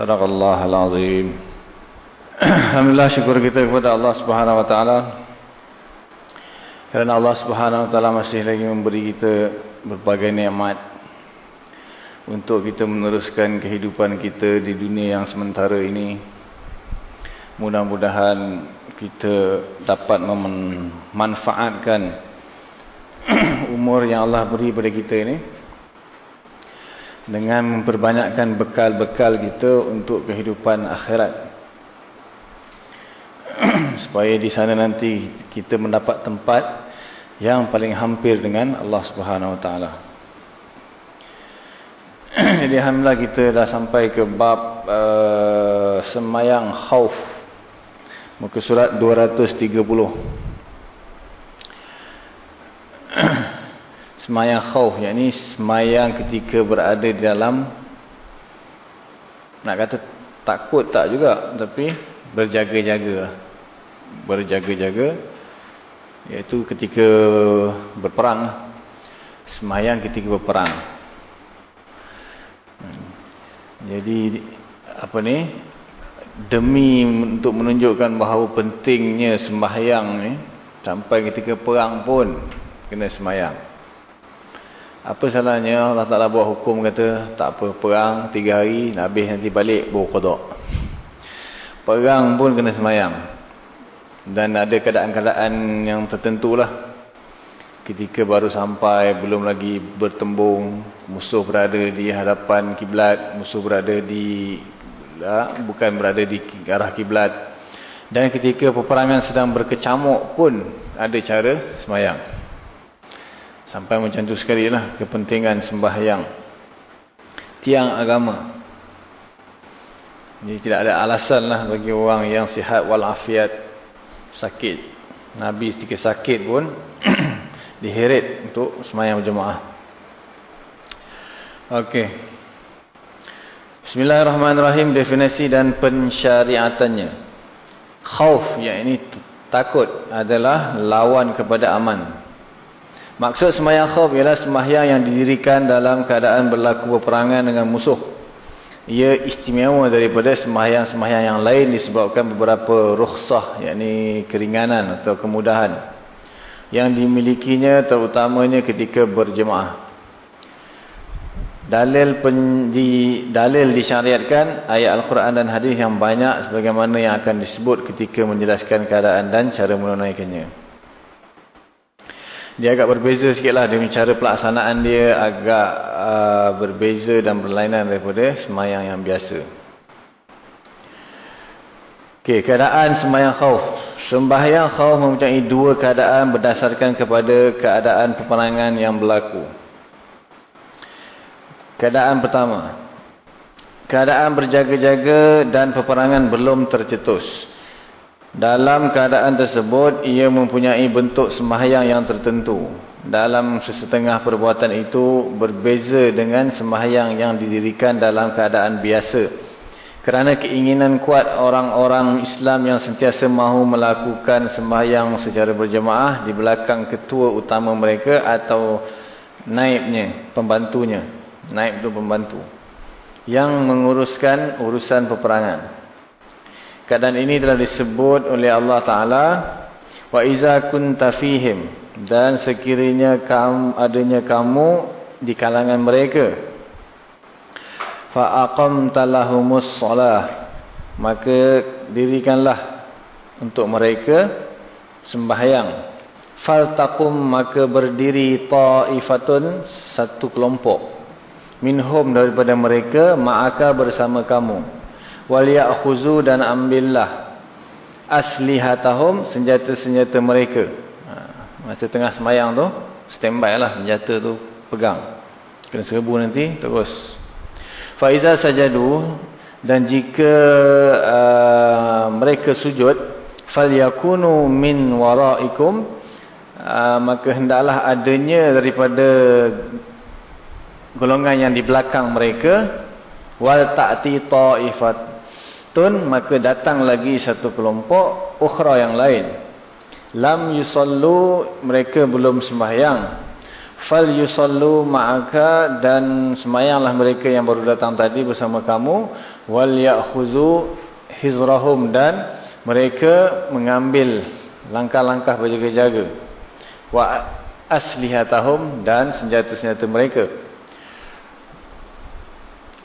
Sadaq Allah al-Azim Alhamdulillah syukur kita kepada Allah Subhanahu Wa Taala. Kerana Allah Subhanahu Wa Taala masih lagi memberi kita berbagai nikmat Untuk kita meneruskan kehidupan kita di dunia yang sementara ini. Mudah-mudahan kita dapat memanfaatkan umur yang Allah beri pada kita ini dengan memperbanyakkan bekal-bekal kita untuk kehidupan akhirat. Supaya di sana nanti kita mendapat tempat yang paling hampir dengan Allah Subhanahu Wa Taala. Jadi alhamdulillah kita dah sampai ke bab uh, semayang khauf. Muka surat 230 semayang khauf yakni semayang ketika berada di dalam nak kata takut tak juga tapi berjaga-jaga. Berjaga-jaga iaitu ketika berperang. Semayang ketika berperang. Jadi apa ni? Demi untuk menunjukkan bahawa pentingnya sembahyang ni sampai ketika perang pun kena semayang apa salahnya Allah Ta'ala buat hukum kata tak apa perang tiga hari nak habis nanti balik baru kodok. Perang pun kena semayang. Dan ada keadaan-keadaan yang tertentu lah. Ketika baru sampai belum lagi bertembung musuh berada di hadapan kiblat, musuh berada di lah, bukan berada di arah kiblat. Dan ketika peperangan sedang berkecamuk pun ada cara semayang. Sampai macam tu sekali lah kepentingan sembahyang. Tiang agama. Jadi tidak ada alasan lah bagi orang yang sihat walafiat sakit. Nabi sedikit sakit pun diheret untuk sembahyang berjemaah. Okey. Bismillahirrahmanirrahim. Definisi dan pensyariatannya. Khauf, yang ini takut adalah lawan kepada aman. Maksud sembahyang khauf ialah sembahyang yang didirikan dalam keadaan berlaku peperangan dengan musuh. Ia istimewa daripada sembahyang-sembahyang yang lain disebabkan beberapa rukhsah, yakni keringanan atau kemudahan yang dimilikinya terutamanya ketika berjemaah. Dalil pen, di, dalil disyariatkan ayat Al-Quran dan hadis yang banyak sebagaimana yang akan disebut ketika menjelaskan keadaan dan cara menunaikannya. Dia agak berbeza sikit lah dengan cara pelaksanaan dia agak uh, berbeza dan berlainan daripada semayang yang biasa. Okey, keadaan semayang khauf. Sembahyang khauf mempunyai dua keadaan berdasarkan kepada keadaan peperangan yang berlaku. Keadaan pertama. Keadaan berjaga-jaga dan peperangan belum tercetus. Dalam keadaan tersebut, ia mempunyai bentuk sembahyang yang tertentu. Dalam sesetengah perbuatan itu, berbeza dengan sembahyang yang didirikan dalam keadaan biasa. Kerana keinginan kuat orang-orang Islam yang sentiasa mahu melakukan sembahyang secara berjemaah di belakang ketua utama mereka atau naibnya, pembantunya. Naib itu pembantu. Yang menguruskan urusan peperangan. Keadaan ini telah disebut oleh Allah Ta'ala. Wa iza kunta fihim. Dan sekiranya kamu, adanya kamu di kalangan mereka. Fa'aqamta lahumus salah. Maka dirikanlah untuk mereka sembahyang faltaqum maka berdiri ta'ifatun satu kelompok minhum daripada mereka ma'aka bersama kamu wal ya'khuzu dan ambillah aslihatahum senjata-senjata mereka. Ha, masa tengah sembahyang tu standby lah senjata tu pegang. Kena serbu nanti terus. Fa iza sajadu dan jika uh, mereka sujud falyakunu min waraikum Ah, maka hendaklah adanya daripada golongan yang di belakang mereka wal ta'ti ta'ifatun maka datang lagi satu kelompok ukhra yang lain. Lam yusallu mereka belum sembahyang. Fal yusallu ma'aka dan sembahyanglah mereka yang baru datang tadi bersama kamu. Wal ya'khuzu hizrahum dan mereka mengambil langkah-langkah berjaga-jaga. Wa aslihatahum dan senjata-senjata mereka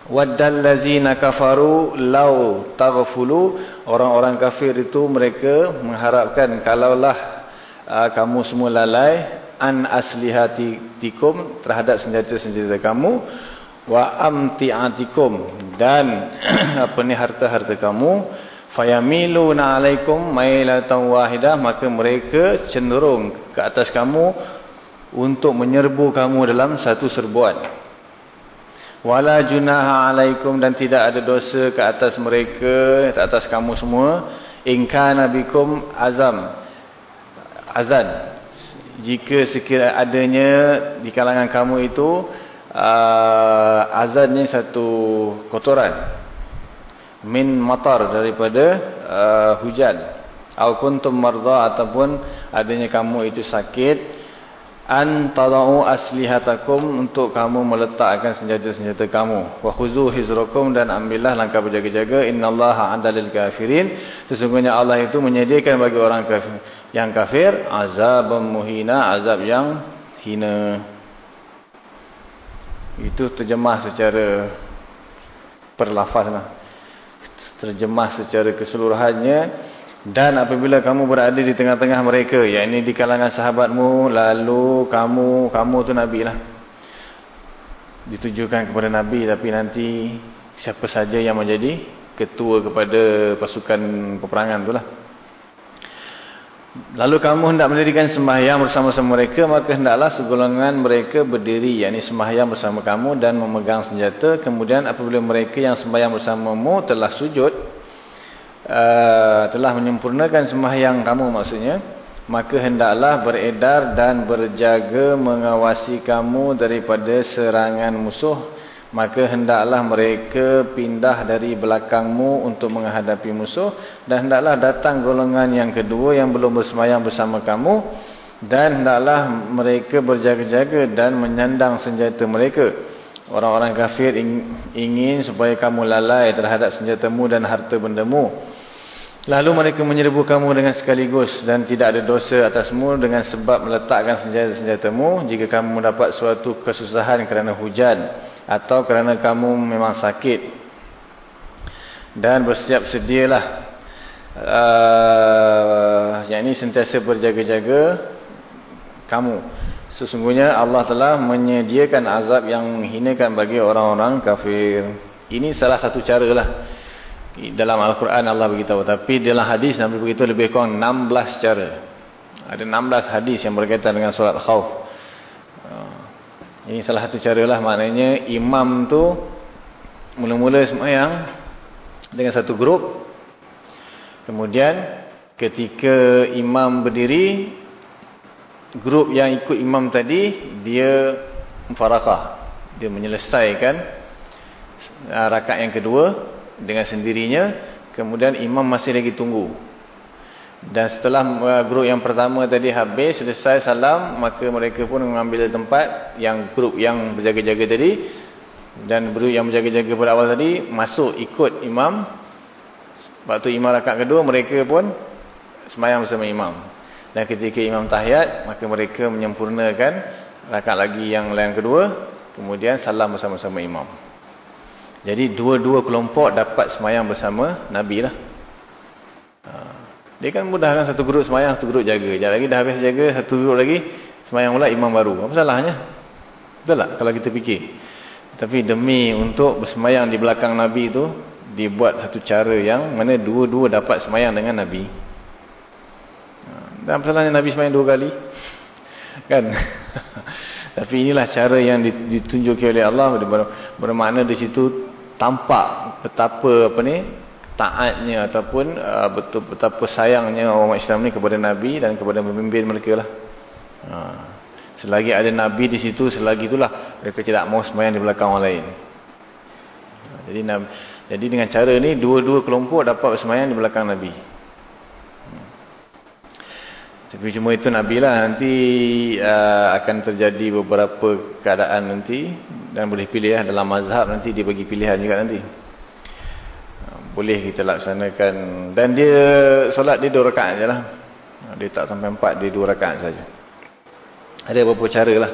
waddal ladzina kafaru law taghfulu. Orang-orang kafir itu mereka mengharapkan kalaulah uh, kamu semua lalai an aslihatikum terhadap senjata-senjata kamu wa amtiatikum dan apa ni harta-harta kamu. Fayamiluna alaikum mailatan wahidah maka mereka cenderung ke atas kamu untuk menyerbu kamu dalam satu serbuan wala junaha alaikum dan tidak ada dosa ke atas mereka ke atas kamu semua. In kana bikum azam azan. Jika sekiranya adanya di kalangan kamu itu uh, azan ni satu kotoran. Min matar daripada uh, hujan. Au kuntum marda ataupun adanya kamu itu sakit an tadau aslihatakum untuk kamu meletakkan senjata-senjata kamu. Wa khuzu hizrakum dan ambillah langkah berjaga-jaga. Innallaha adalil kafirin. Sesungguhnya Allah itu menyediakan bagi orang kafir yang kafir azab muhina azab yang hina. Itu terjemah secara perlafazlah. Terjemah secara keseluruhannya dan apabila kamu berada di tengah-tengah mereka yakni di kalangan sahabatmu lalu kamu kamu tu nabi lah ditujukan kepada nabi tapi nanti siapa saja yang menjadi ketua kepada pasukan peperangan itulah Lalu kamu hendak mendirikan sembahyang bersama-sama mereka, maka hendaklah segolongan mereka berdiri, yakni sembahyang bersama kamu dan memegang senjata. Kemudian apabila mereka yang sembahyang bersamamu telah sujud, uh, telah menyempurnakan sembahyang kamu maksudnya, maka hendaklah beredar dan berjaga mengawasi kamu daripada serangan musuh. Maka hendaklah mereka pindah dari belakangmu untuk menghadapi musuh dan hendaklah datang golongan yang kedua yang belum bersemayam bersama kamu dan hendaklah mereka berjaga-jaga dan menyandang senjata mereka orang-orang kafir ingin supaya kamu lalai terhadap senjatamu dan harta bendamu. Lalu mereka menyerbu kamu dengan sekaligus dan tidak ada dosa atasmu dengan sebab meletakkan senjata-senjatamu jika kamu mendapat suatu kesusahan kerana hujan atau kerana kamu memang sakit. Dan bersiap sedialah uh, yang ini sentiasa berjaga-jaga kamu sesungguhnya Allah telah menyediakan azab yang menghinakan bagi orang-orang kafir. Ini salah satu cara lah. Dalam Al-Quran Allah beritahu tapi dalam hadis Nabi beritahu lebih kurang 16 cara. Ada 16 hadis yang berkaitan dengan solat khawf ini salah satu cara lah. Maknanya imam tu mula-mula semayang dengan satu grup. Kemudian ketika imam berdiri, grup yang ikut imam tadi dia mufarakah. Dia menyelesaikan uh, rakaat yang kedua dengan sendirinya. Kemudian imam masih lagi tunggu. Dan setelah uh, grup yang pertama tadi habis, selesai salam, maka mereka pun mengambil tempat yang grup yang berjaga-jaga tadi. Dan grup yang berjaga-jaga pada awal tadi, masuk ikut imam. Waktu imam rakaat kedua, mereka pun semayang bersama imam. Dan ketika imam tahiyat, maka mereka menyempurnakan rakaat lagi yang lain kedua. Kemudian salam bersama-sama imam. Jadi dua-dua kelompok dapat semayang bersama Nabi lah. Dia kan mudah kan satu grup semayang, satu grup jaga. Sekejap lagi dah habis jaga, satu grup lagi semayang pula imam baru. Apa salahnya? Betul tak kalau kita fikir? Tapi demi untuk bersemayang di belakang Nabi itu, dibuat satu cara yang mana dua-dua dapat semayang dengan Nabi. Dan masalahnya Nabi semayang dua kali. Kan? Tapi inilah cara yang ditunjukkan oleh Allah. Bermakna di situ tampak betapa apa ni taatnya ataupun uh, betul betapa sayangnya orang Islam ni kepada Nabi dan kepada pemimpin mereka lah. Ha. Selagi ada Nabi di situ, selagi itulah mereka tidak mau semayang di belakang orang lain. Jadi, jadi dengan cara ni dua-dua kelompok dapat semayang di belakang Nabi. Tapi cuma itu Nabi lah nanti uh, akan terjadi beberapa keadaan nanti dan boleh pilih ya dalam mazhab nanti dia bagi pilihan juga nanti. Uh, boleh kita laksanakan dan dia solat dia dua rakaat je lah. Uh, dia tak sampai empat dia dua rakaat saja. Ada beberapa cara lah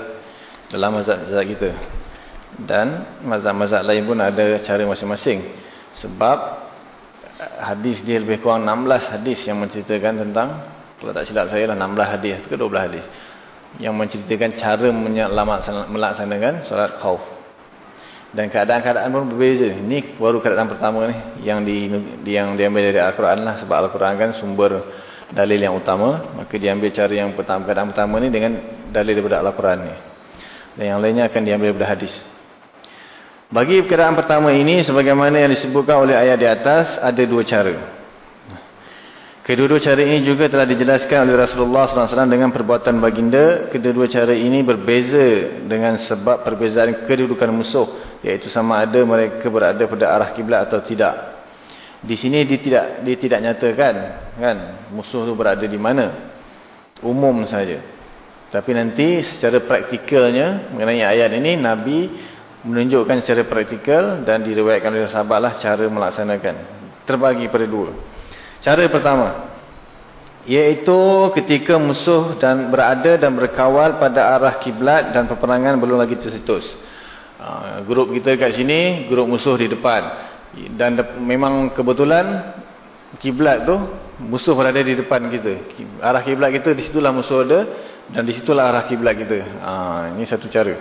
dalam mazhab-mazhab kita. Dan mazhab-mazhab lain pun ada cara masing-masing. Sebab uh, hadis dia lebih kurang 16 hadis yang menceritakan tentang kalau tak silap saya lah 16 hadis ke 12 hadis. Yang menceritakan cara melaksanakan solat khauf dan keadaan-keadaan pun berbeza. Ini baru keadaan pertama ni yang di yang diambil dari Al-Quran lah. Sebab Al-Quran kan sumber dalil yang utama. Maka diambil cara yang pertama keadaan pertama ni dengan dalil daripada Al-Quran ni. Dan yang lainnya akan diambil daripada hadis. Bagi keadaan pertama ini sebagaimana yang disebutkan oleh ayat di atas ada dua cara Kedua-dua cara ini juga telah dijelaskan oleh Rasulullah SAW dengan perbuatan baginda. Kedua-dua cara ini berbeza dengan sebab perbezaan kedudukan musuh. Iaitu sama ada mereka berada pada arah kiblat atau tidak. Di sini dia tidak dia tidak nyatakan kan musuh itu berada di mana. Umum saja. Tapi nanti secara praktikalnya mengenai ayat ini Nabi menunjukkan secara praktikal dan diriwayatkan oleh sahabatlah cara melaksanakan. Terbagi pada dua. Cara pertama, iaitu ketika musuh dan berada dan berkawal pada arah kiblat dan peperangan belum lagi tersetus. Uh, grup kita kat sini, grup musuh di depan. Dan de memang kebetulan kiblat tu musuh berada di depan kita. Arah kiblat kita di situlah musuh ada dan di situlah arah kiblat kita. Uh, ini satu cara.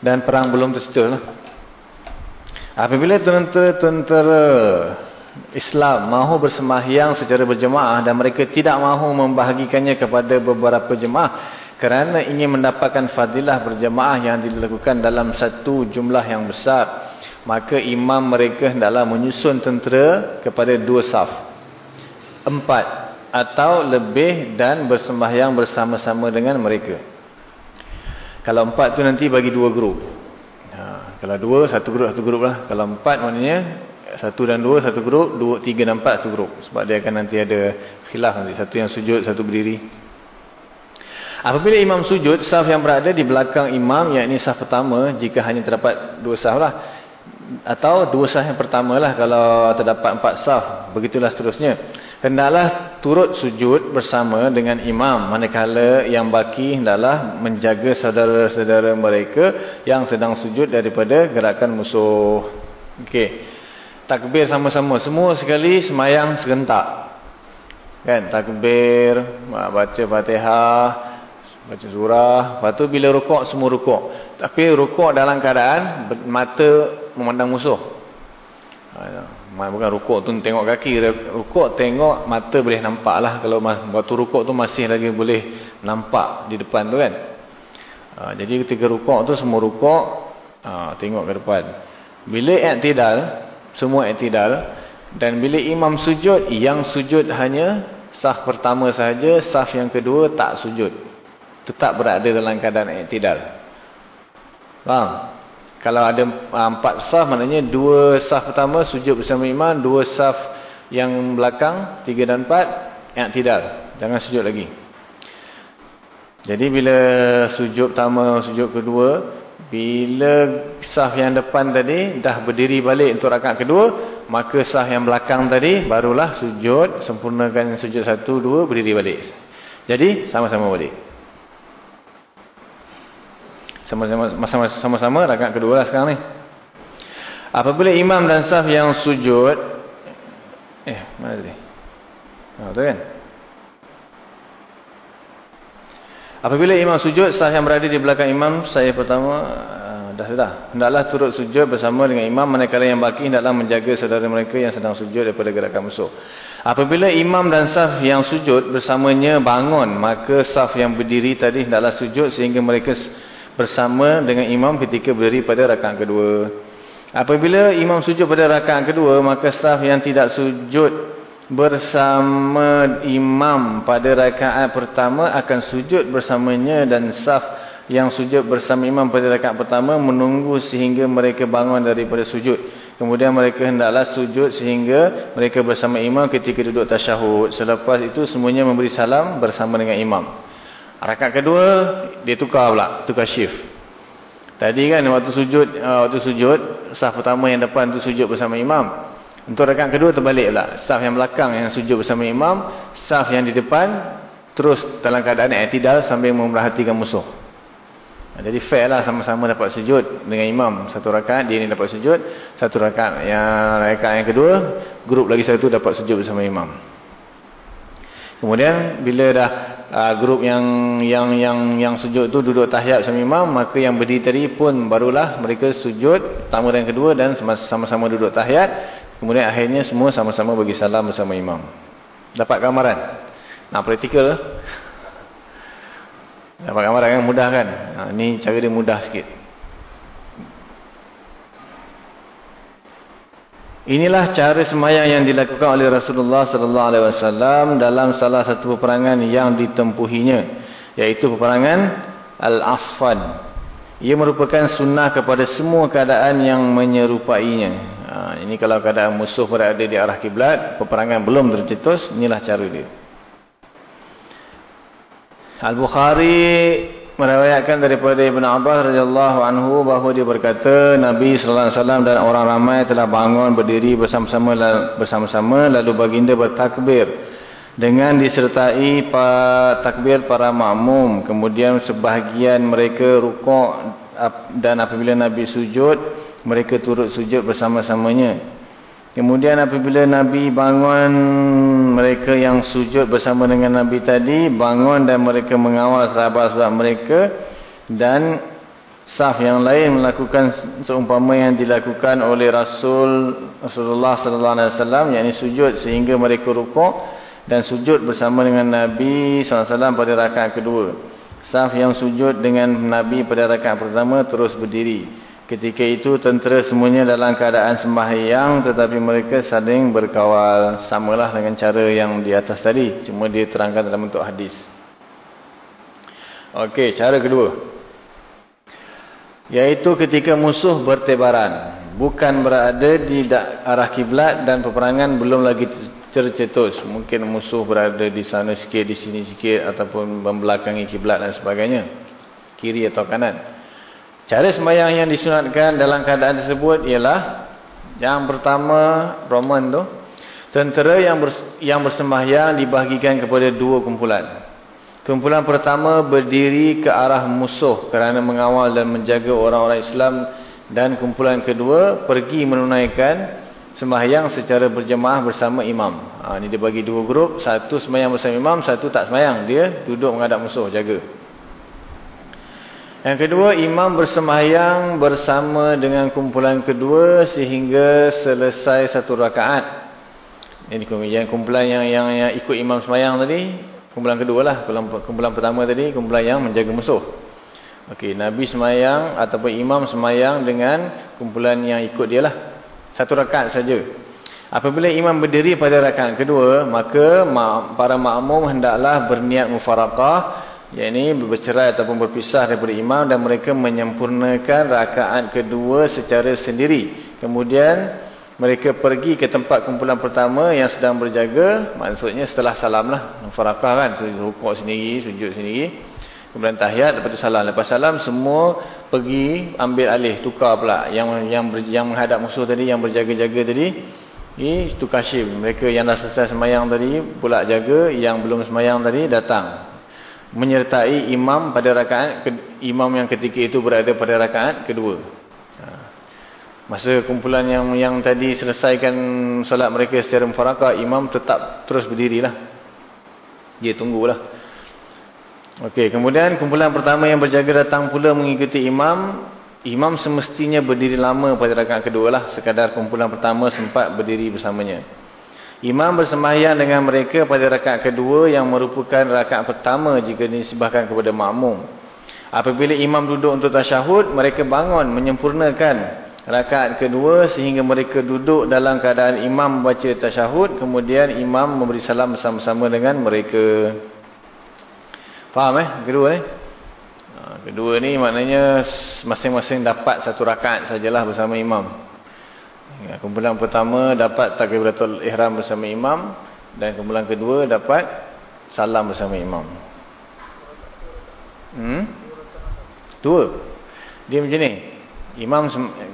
Dan perang belum tersetus lah. Apabila tentera-tentera Islam mahu bersembahyang secara berjemaah dan mereka tidak mahu membahagikannya kepada beberapa jemaah kerana ingin mendapatkan fadilah berjemaah yang dilakukan dalam satu jumlah yang besar. Maka imam mereka hendaklah menyusun tentera kepada dua saf. Empat atau lebih dan bersembahyang bersama-sama dengan mereka. Kalau empat tu nanti bagi dua grup. Ha, kalau dua satu grup satu grup lah. Kalau empat maknanya satu dan dua satu grup, dua, tiga dan empat satu grup. Sebab dia akan nanti ada khilaf nanti. Satu yang sujud, satu berdiri. Apabila imam sujud, saf yang berada di belakang imam, yakni saf pertama, jika hanya terdapat dua saf lah. Atau dua saf yang pertama lah kalau terdapat empat saf. Begitulah seterusnya. Hendaklah turut sujud bersama dengan imam. Manakala yang baki hendaklah menjaga saudara-saudara mereka yang sedang sujud daripada gerakan musuh. Okey takbir sama-sama. Semua sekali semayang serentak. Kan? Takbir baca fatihah baca surah. Lepas tu bila rukuk semua rukuk. Tapi rukuk dalam keadaan mata memandang musuh. Bukan rukuk tu tengok kaki. Rukuk tengok mata boleh nampak lah. Kalau waktu rukuk tu masih lagi boleh nampak di depan tu kan? Ha, jadi ketika rukuk tu semua rukuk tengok ke depan. Bila i'tidal semua i'tidal. Dan bila imam sujud yang sujud hanya sah pertama sahaja sah yang kedua tak sujud. Tetap berada dalam keadaan i'tidal. Faham? Kalau ada ah, empat sah maknanya dua sah pertama sujud bersama imam dua sah yang belakang tiga dan empat i'tidal. Jangan sujud lagi. Jadi bila sujud pertama sujud kedua bila sah yang depan tadi dah berdiri balik untuk rakaat kedua, maka sah yang belakang tadi barulah sujud, sempurnakan sujud satu, dua, berdiri balik. Jadi sama-sama balik. Sama-sama sama-sama rakaat kedua lah sekarang ni. Apabila imam dan sah yang sujud eh mana tadi? Ha, betul kan? Apabila imam sujud, sah yang berada di belakang imam, saya pertama, uh, dah dah. Hendaklah turut sujud bersama dengan imam, manakala yang baki hendaklah menjaga saudara mereka yang sedang sujud daripada gerakan musuh. Apabila imam dan saf yang sujud bersamanya bangun, maka saf yang berdiri tadi hendaklah sujud sehingga mereka bersama dengan imam ketika berdiri pada rakaat kedua. Apabila imam sujud pada rakaat kedua, maka saf yang tidak sujud bersama imam pada rakaat pertama akan sujud bersamanya dan saf yang sujud bersama imam pada rakaat pertama menunggu sehingga mereka bangun daripada sujud. Kemudian mereka hendaklah sujud sehingga mereka bersama imam ketika duduk tasyahud. Selepas itu semuanya memberi salam bersama dengan imam. Rakaat kedua dia tukar pula, tukar shift. Tadi kan waktu sujud uh, waktu sujud saf pertama yang depan tu sujud bersama imam. Untuk rakaat kedua terbalik pula. Saf yang belakang yang sujud bersama imam. Saf yang di depan terus dalam keadaan i'tidal sambil memerhatikan musuh. Jadi fair lah sama-sama dapat sujud dengan imam. Satu rakaat dia ni dapat sujud. Satu rakaat yang rakaat yang kedua. Grup lagi satu dapat sujud bersama imam. Kemudian bila dah uh, grup yang yang yang yang sujud tu duduk tahiyat bersama imam. Maka yang berdiri tadi pun barulah mereka sujud. Pertama dan kedua dan sama-sama duduk tahiyat. Kemudian akhirnya semua sama-sama bagi salam bersama imam. Dapat gambaran? Nak praktikal? Dapat gambaran kan? Mudah kan? Ha, ini cara dia mudah sikit. Inilah cara semayang yang dilakukan oleh Rasulullah sallallahu alaihi wasallam dalam salah satu peperangan yang ditempuhinya yaitu peperangan Al-Asfan. Ia merupakan sunnah kepada semua keadaan yang menyerupainya. Ha, ini kalau keadaan musuh berada di arah kiblat, peperangan belum tercetus, inilah cara dia. Al-Bukhari meriwayatkan daripada Ibn Abbas radhiyallahu anhu bahawa dia berkata Nabi sallallahu alaihi wasallam dan orang ramai telah bangun berdiri bersama-sama bersama-sama lalu baginda bertakbir dengan disertai takbir para makmum kemudian sebahagian mereka rukuk dan apabila Nabi sujud mereka turut sujud bersama-samanya. Kemudian apabila Nabi bangun, mereka yang sujud bersama dengan Nabi tadi, bangun dan mereka mengawal sahabat-sahabat mereka dan saf yang lain melakukan seumpama yang dilakukan oleh Rasul Rasulullah sallallahu alaihi wasallam yakni sujud sehingga mereka rukuk dan sujud bersama dengan Nabi wasallam pada rakaat kedua. Saf yang sujud dengan Nabi pada rakaat pertama terus berdiri. Ketika itu tentera semuanya dalam keadaan sembahyang tetapi mereka saling berkawal. Samalah dengan cara yang di atas tadi. Cuma dia terangkan dalam bentuk hadis. Okey, cara kedua. Yaitu ketika musuh bertebaran. Bukan berada di arah kiblat dan peperangan belum lagi tercetus. Mungkin musuh berada di sana sikit, di sini sikit ataupun membelakangi kiblat dan sebagainya. Kiri atau kanan. Cara sembahyang yang disunatkan dalam keadaan tersebut ialah yang pertama Roman tu tentera yang bers yang bersembahyang dibahagikan kepada dua kumpulan. Kumpulan pertama berdiri ke arah musuh kerana mengawal dan menjaga orang-orang Islam dan kumpulan kedua pergi menunaikan sembahyang secara berjemaah bersama imam. Ha, ini dia bagi dua grup, satu sembahyang bersama imam, satu tak sembahyang. Dia duduk menghadap musuh, jaga. Yang kedua, imam bersembahyang bersama dengan kumpulan kedua sehingga selesai satu rakaat. Ini yang kumpulan yang, yang yang ikut imam sembahyang tadi, kumpulan kedua lah. Kumpulan, kumpulan pertama tadi, kumpulan yang menjaga musuh. Okey, Nabi sembahyang ataupun imam sembahyang dengan kumpulan yang ikut dia lah. Satu rakaat saja. Apabila imam berdiri pada rakaat kedua, maka para makmum hendaklah berniat mufarakah yang ini bercerai ataupun berpisah daripada imam dan mereka menyempurnakan rakaat kedua secara sendiri. Kemudian mereka pergi ke tempat kumpulan pertama yang sedang berjaga. Maksudnya setelah salam lah. Farakah kan. Rukuk sendiri, sujud sendiri. Kemudian tahiyat, lepas itu salam. Lepas salam semua pergi ambil alih, tukar pula. Yang yang yang menghadap musuh tadi, yang berjaga-jaga tadi. Ini tukar shift. Mereka yang dah selesai semayang tadi pula jaga. Yang belum semayang tadi datang menyertai imam pada rakaat imam yang ketika itu berada pada rakaat kedua. Ha. Masa kumpulan yang yang tadi selesaikan solat mereka secara mufarakah, imam tetap terus berdirilah. Dia tunggulah. Okey, kemudian kumpulan pertama yang berjaga datang pula mengikuti imam. Imam semestinya berdiri lama pada rakaat kedua lah. Sekadar kumpulan pertama sempat berdiri bersamanya. Imam bersembahyang dengan mereka pada rakaat kedua yang merupakan rakaat pertama jika disebahkan kepada makmum. Apabila imam duduk untuk tasyahud, mereka bangun menyempurnakan rakaat kedua sehingga mereka duduk dalam keadaan imam baca tasyahud kemudian imam memberi salam bersama-sama dengan mereka faham eh? Kedua ni ha, kedua ni maknanya masing-masing dapat satu rakaat sajalah bersama imam. Ya, kumpulan pertama dapat takbiratul ihram bersama imam dan kumpulan kedua dapat salam bersama imam. Hmm? dua. Dia macam ni Imam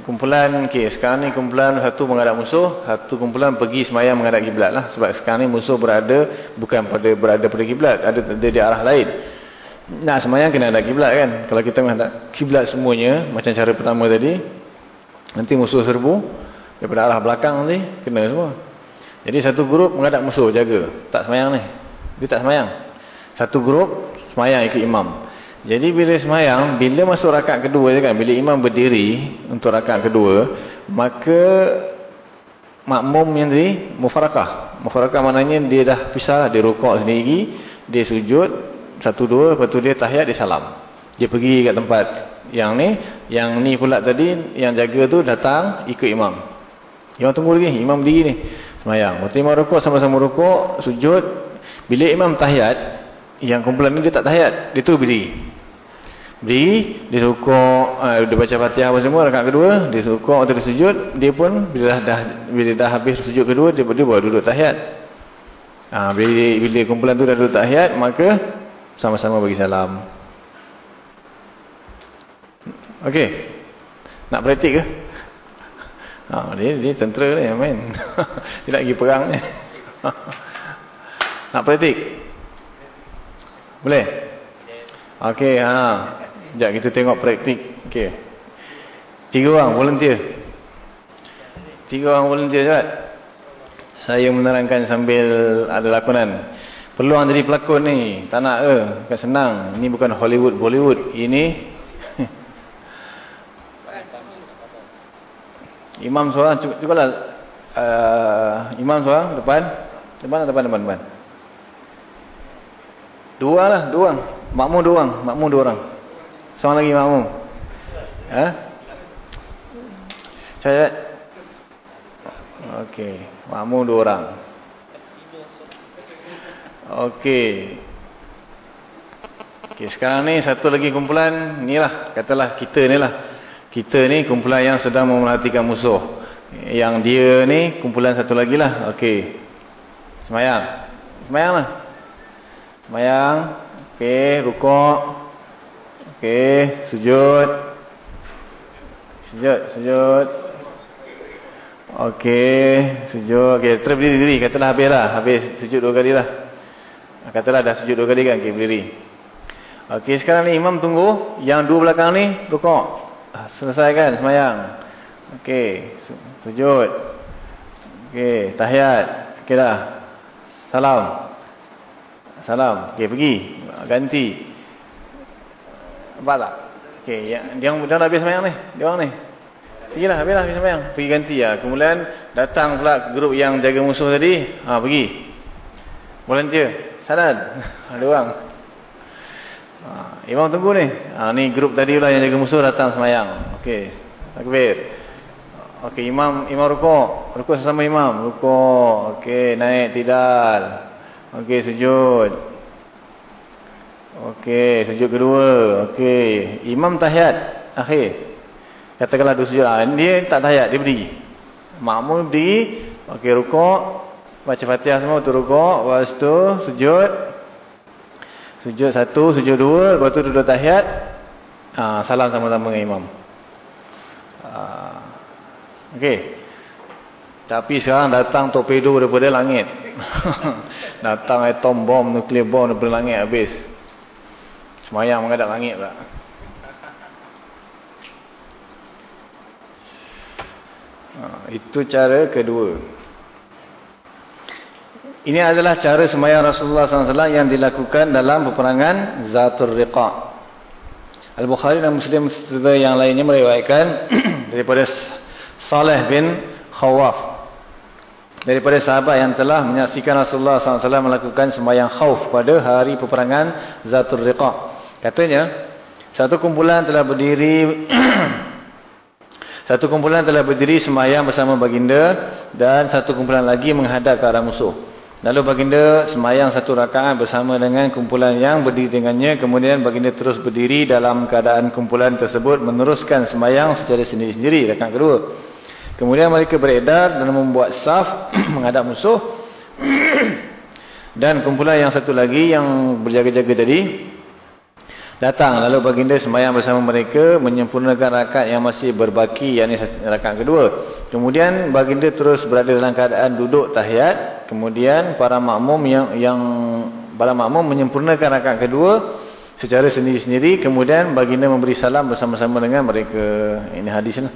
kumpulan okey sekarang ni kumpulan satu menghadap musuh, satu kumpulan pergi semayang menghadap kiblat lah sebab sekarang ni musuh berada bukan pada berada pada kiblat, ada, ada di arah lain. Nak semayang kena ada kiblat kan. Kalau kita menghadap kiblat semuanya macam cara pertama tadi, nanti musuh serbu daripada arah belakang nanti kena semua. Jadi satu grup menghadap musuh jaga, tak semayang ni. Dia tak semayang. Satu grup semayang ikut imam. Jadi bila semayang, bila masuk rakaat kedua je kan, bila imam berdiri untuk rakaat kedua, maka makmum yang tadi mufarakah. Mufarakah maknanya dia dah pisah, dia rukuk sendiri, dia sujud, satu dua, lepas tu dia tahiyat, dia salam. Dia pergi kat tempat yang ni, yang ni pula tadi, yang jaga tu datang ikut imam. Imam tunggu lagi, imam berdiri ni, semayang. Waktu imam rukuk, sama-sama rukuk, sujud, bila imam tahiyat, yang kumpulan ni dia tak tahiyat, dia tu berdiri. Berdiri, dia sukuk, uh, dia baca fatihah apa semua, rakaat kedua, dia sukuk atau dia sujud, dia pun bila dah, dah bila dah habis sujud kedua, dia, dia baru duduk tahiyat. Uh, bila, bila kumpulan tu dah duduk tahiyat, maka sama-sama bagi salam. Okey. Nak praktik ke? Ha, dia, dia tentera ni, main. dia nak pergi perang ni. Nak praktik? Boleh? Okey, ha. Sekejap kita tengok praktik. Okey. Tiga orang volunteer. Tiga orang volunteer cepat. Saya menerangkan sambil ada lakonan. Peluang jadi pelakon ni. Tak nak ke? Bukan senang. Ini bukan Hollywood, Bollywood. Ini. Imam seorang. Cuba lah. Uh, imam seorang. Depan. Depan depan? Depan, depan. Dua lah. Dua orang. Makmur dua orang. Makmur dua orang. Seorang lagi makmum. Ha? Saya Okey, makmum dua orang. Okey. Okey, sekarang ni satu lagi kumpulan, inilah katalah kita ni lah. Kita ni kumpulan yang sedang memerhatikan musuh. Yang dia ni kumpulan satu lagi lah. Okey. Semayang. Semayang lah. Semayang. Okey, rukuk. Okey, sujud. Sujud, sujud. Okey, sujud. Okey, terus berdiri diri. Katalah habis lah. Habis sujud dua kali lah. Katalah dah sujud dua kali kan. Okey, berdiri. Okey, sekarang ni imam tunggu. Yang dua belakang ni, rukuk. Selesai kan semayang. Okey, sujud. Okey, tahiyat. Okey dah. Salam. Salam. Okey, pergi. Ganti. Tak? Okey, yang dia orang dah habis sembahyang ni. Dia orang ni. Pergilah, habislah habis sembahyang. Pergi ganti ya. Kemudian datang pula grup yang jaga musuh tadi. Ha, pergi. Volunteer. Sanad. Ada orang. Ha, imam tunggu ni. Ha, ni grup tadi lah yang jaga musuh datang sembahyang. Okey. Takbir. Okey, imam imam rukuk. Rukuk sesama imam. Rukuk. Okey, naik tidal. Okey, sujud. Okey, sujud kedua. Okey, imam tahiyat akhir. Katakanlah dua sujud. Ah, dia tak tahiyat, dia berdiri. Makmum berdiri. Okey, rukuk. Baca Fatihah semua untuk rukuk. Lepas tu sujud. Sujud satu, sujud dua. Lepas tu duduk tahiyat. Ah, salam sama-sama dengan imam. Ah, Okey. Tapi sekarang datang torpedo daripada langit. datang atom bom, nuklear bom daripada langit habis. Semayang menghadap langit pula. Ha, itu cara kedua. Ini adalah cara sembahyang Rasulullah SAW yang dilakukan dalam peperangan Zatul Riqa. Al-Bukhari dan Muslim serta yang lainnya meriwayatkan daripada Saleh bin Khawaf. Daripada sahabat yang telah menyaksikan Rasulullah SAW melakukan sembahyang khawf pada hari peperangan Zatul Riqa. Katanya, satu kumpulan telah berdiri satu kumpulan telah berdiri sembahyang bersama baginda dan satu kumpulan lagi menghadap ke arah musuh. Lalu baginda semayang satu rakaat bersama dengan kumpulan yang berdiri dengannya. Kemudian baginda terus berdiri dalam keadaan kumpulan tersebut meneruskan semayang secara sendiri-sendiri rakaat kedua. Kemudian mereka beredar dan membuat saf menghadap musuh. dan kumpulan yang satu lagi yang berjaga-jaga tadi datang lalu baginda sembahyang bersama mereka menyempurnakan rakaat yang masih berbaki yakni rakaat kedua. Kemudian baginda terus berada dalam keadaan duduk tahiyat. Kemudian para makmum yang yang para makmum menyempurnakan rakaat kedua secara sendiri-sendiri. Kemudian baginda memberi salam bersama-sama dengan mereka. Ini hadislah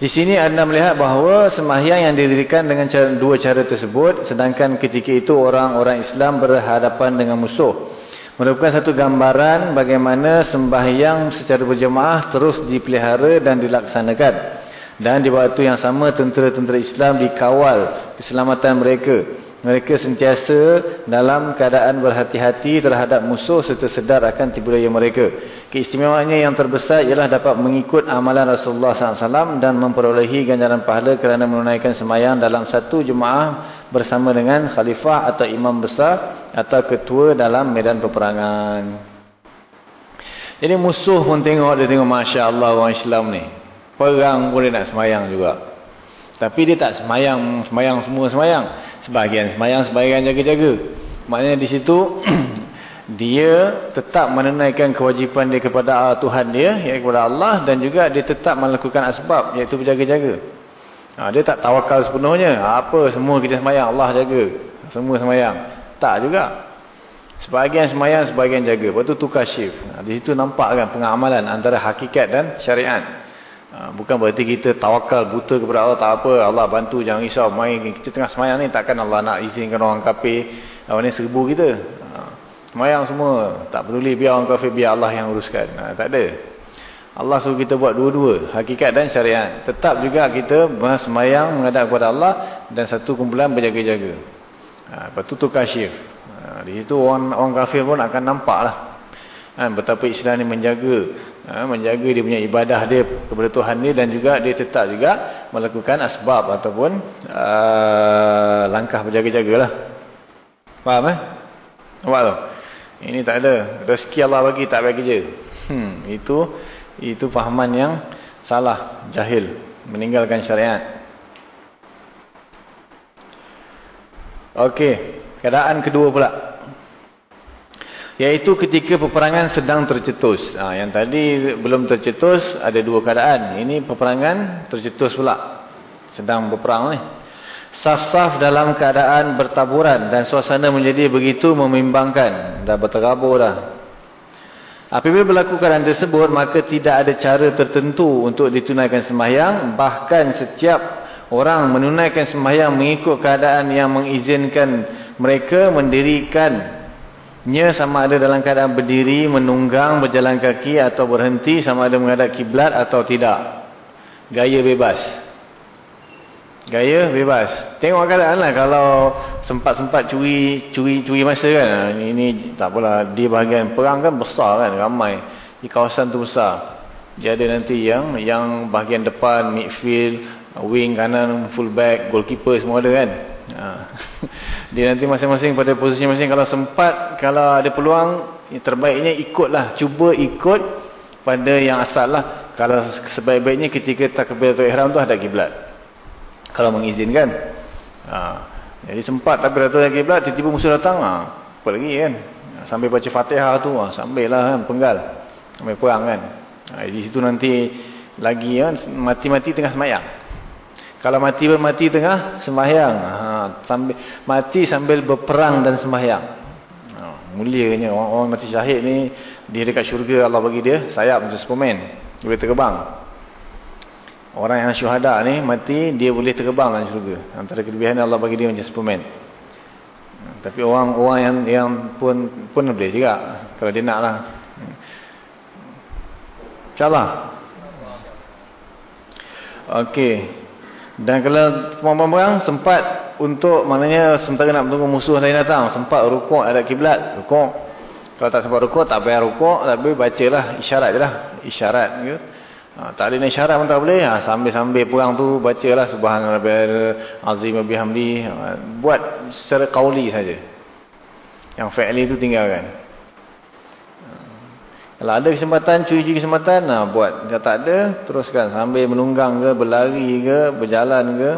di sini anda melihat bahawa sembahyang yang didirikan dengan cara, dua cara tersebut sedangkan ketika itu orang-orang Islam berhadapan dengan musuh merupakan satu gambaran bagaimana sembahyang secara berjemaah terus dipelihara dan dilaksanakan. Dan di waktu yang sama tentera-tentera Islam dikawal keselamatan mereka. Mereka sentiasa dalam keadaan berhati-hati terhadap musuh serta sedar akan tipu daya mereka. Keistimewaannya yang terbesar ialah dapat mengikut amalan Rasulullah SAW dan memperolehi ganjaran pahala kerana menunaikan semayang dalam satu jemaah bersama dengan khalifah atau imam besar atau ketua dalam medan peperangan. Jadi musuh pun tengok, dia tengok Masya Allah orang Islam ni. Perang boleh nak semayang juga. Tapi dia tak semayang, semayang semua semayang. Sebahagian semayang, sebahagian jaga-jaga. Maknanya di situ, dia tetap menunaikan kewajipan dia kepada Tuhan dia, iaitu kepada Allah. Dan juga dia tetap melakukan asbab, iaitu berjaga-jaga. Ha, dia tak tawakal sepenuhnya. Apa semua kita semayang, Allah jaga. Semua semayang. Tak juga. Sebahagian semayang, sebahagian jaga. Lepas tu tukar shift. Ha, di situ nampak kan pengamalan antara hakikat dan syariat. Ha, bukan berarti kita tawakal buta kepada Allah tak apa. Allah bantu jangan risau main. Kita tengah semayang ni takkan Allah nak izinkan orang kafir orang ni serbu kita? Ha, semayang semua. Tak peduli biar orang kafir biar Allah yang uruskan. Ha, tak ada. Allah suruh kita buat dua-dua hakikat dan syariat. Tetap juga kita semayang menghadap kepada Allah dan satu kumpulan berjaga-jaga. Lepas tu tukar shift di situ orang, orang kafir pun akan nampak lah betapa Islam ni menjaga ha, menjaga dia punya ibadah dia kepada Tuhan ni dan juga dia tetap juga melakukan asbab ataupun uh, langkah berjaga-jaga lah. Faham eh? Nampak tu ini tak ada. Rezeki Allah bagi tak bagi kerja hmm, itu itu fahaman yang salah jahil. Meninggalkan syariat. Okey, keadaan kedua pula. Iaitu ketika peperangan sedang tercetus. Ha, yang tadi belum tercetus, ada dua keadaan. Ini peperangan tercetus pula. Sedang berperang ni. Saf-saf dalam keadaan bertaburan dan suasana menjadi begitu membimbangkan. Dah berterabur dah. Apabila berlaku keadaan tersebut, maka tidak ada cara tertentu untuk ditunaikan sembahyang. Bahkan setiap orang menunaikan sembahyang mengikut keadaan yang mengizinkan mereka mendirikan Nya sama ada dalam keadaan berdiri, menunggang, berjalan kaki atau berhenti sama ada menghadap kiblat atau tidak. Gaya bebas. Gaya bebas. Tengok keadaan lah kalau sempat-sempat curi, curi curi masa kan. Ini, ini tak apalah. Di bahagian perang kan besar kan. Ramai. Di kawasan tu besar. Jadi nanti yang yang bahagian depan, midfield, wing kanan, fullback, goalkeeper semua ada kan. Ha. Dia nanti masing-masing pada posisi masing kalau sempat, kalau ada peluang, terbaiknya ikutlah. Cuba ikut pada yang asal lah. Kalau sebaik-baiknya ketika takbiratul ihram tu ada kiblat. Kalau mengizinkan. Ha. Jadi sempat takbiratul kiblat, tiba-tiba musuh datang, ha. apa lagi kan? Sambil baca fatihah tu, ha. sambil lah kan, penggal. Sambil perang kan. Ha. Di situ nanti lagi kan, mati-mati tengah semayang. Kalau mati bermati tengah sembahyang. Ha, sambil, mati sambil berperang dan sembahyang. Ha, mulianya orang-orang mati syahid ni. Dia dekat syurga Allah bagi dia sayap macam Superman. Boleh terbang. Orang yang syuhada ni mati dia boleh terbang dalam syurga. Antara kelebihan Allah bagi dia macam Superman. Tapi orang-orang yang yang pun pun boleh juga kalau dia naklah. Insyaallah. Okey. Dan kalau perang sempat untuk maknanya sementara nak menunggu musuh lain datang, sempat rukuk ada kiblat, rukuk. Kalau tak sempat rukuk tak payah rukuk, tapi bacalah isyarat jelah, isyarat gitu. Ha, tak ada isyarat pun tak boleh. Ha, sambil-sambil perang tu bacalah subhanallah azim bihamdi. Ha, buat secara qauli saja. Yang fi'li tu tinggalkan. Kalau ada kesempatan, curi-curi kesempatan, ha, buat. Kalau tak ada, teruskan. Sambil menunggang ke, berlari ke, berjalan ke.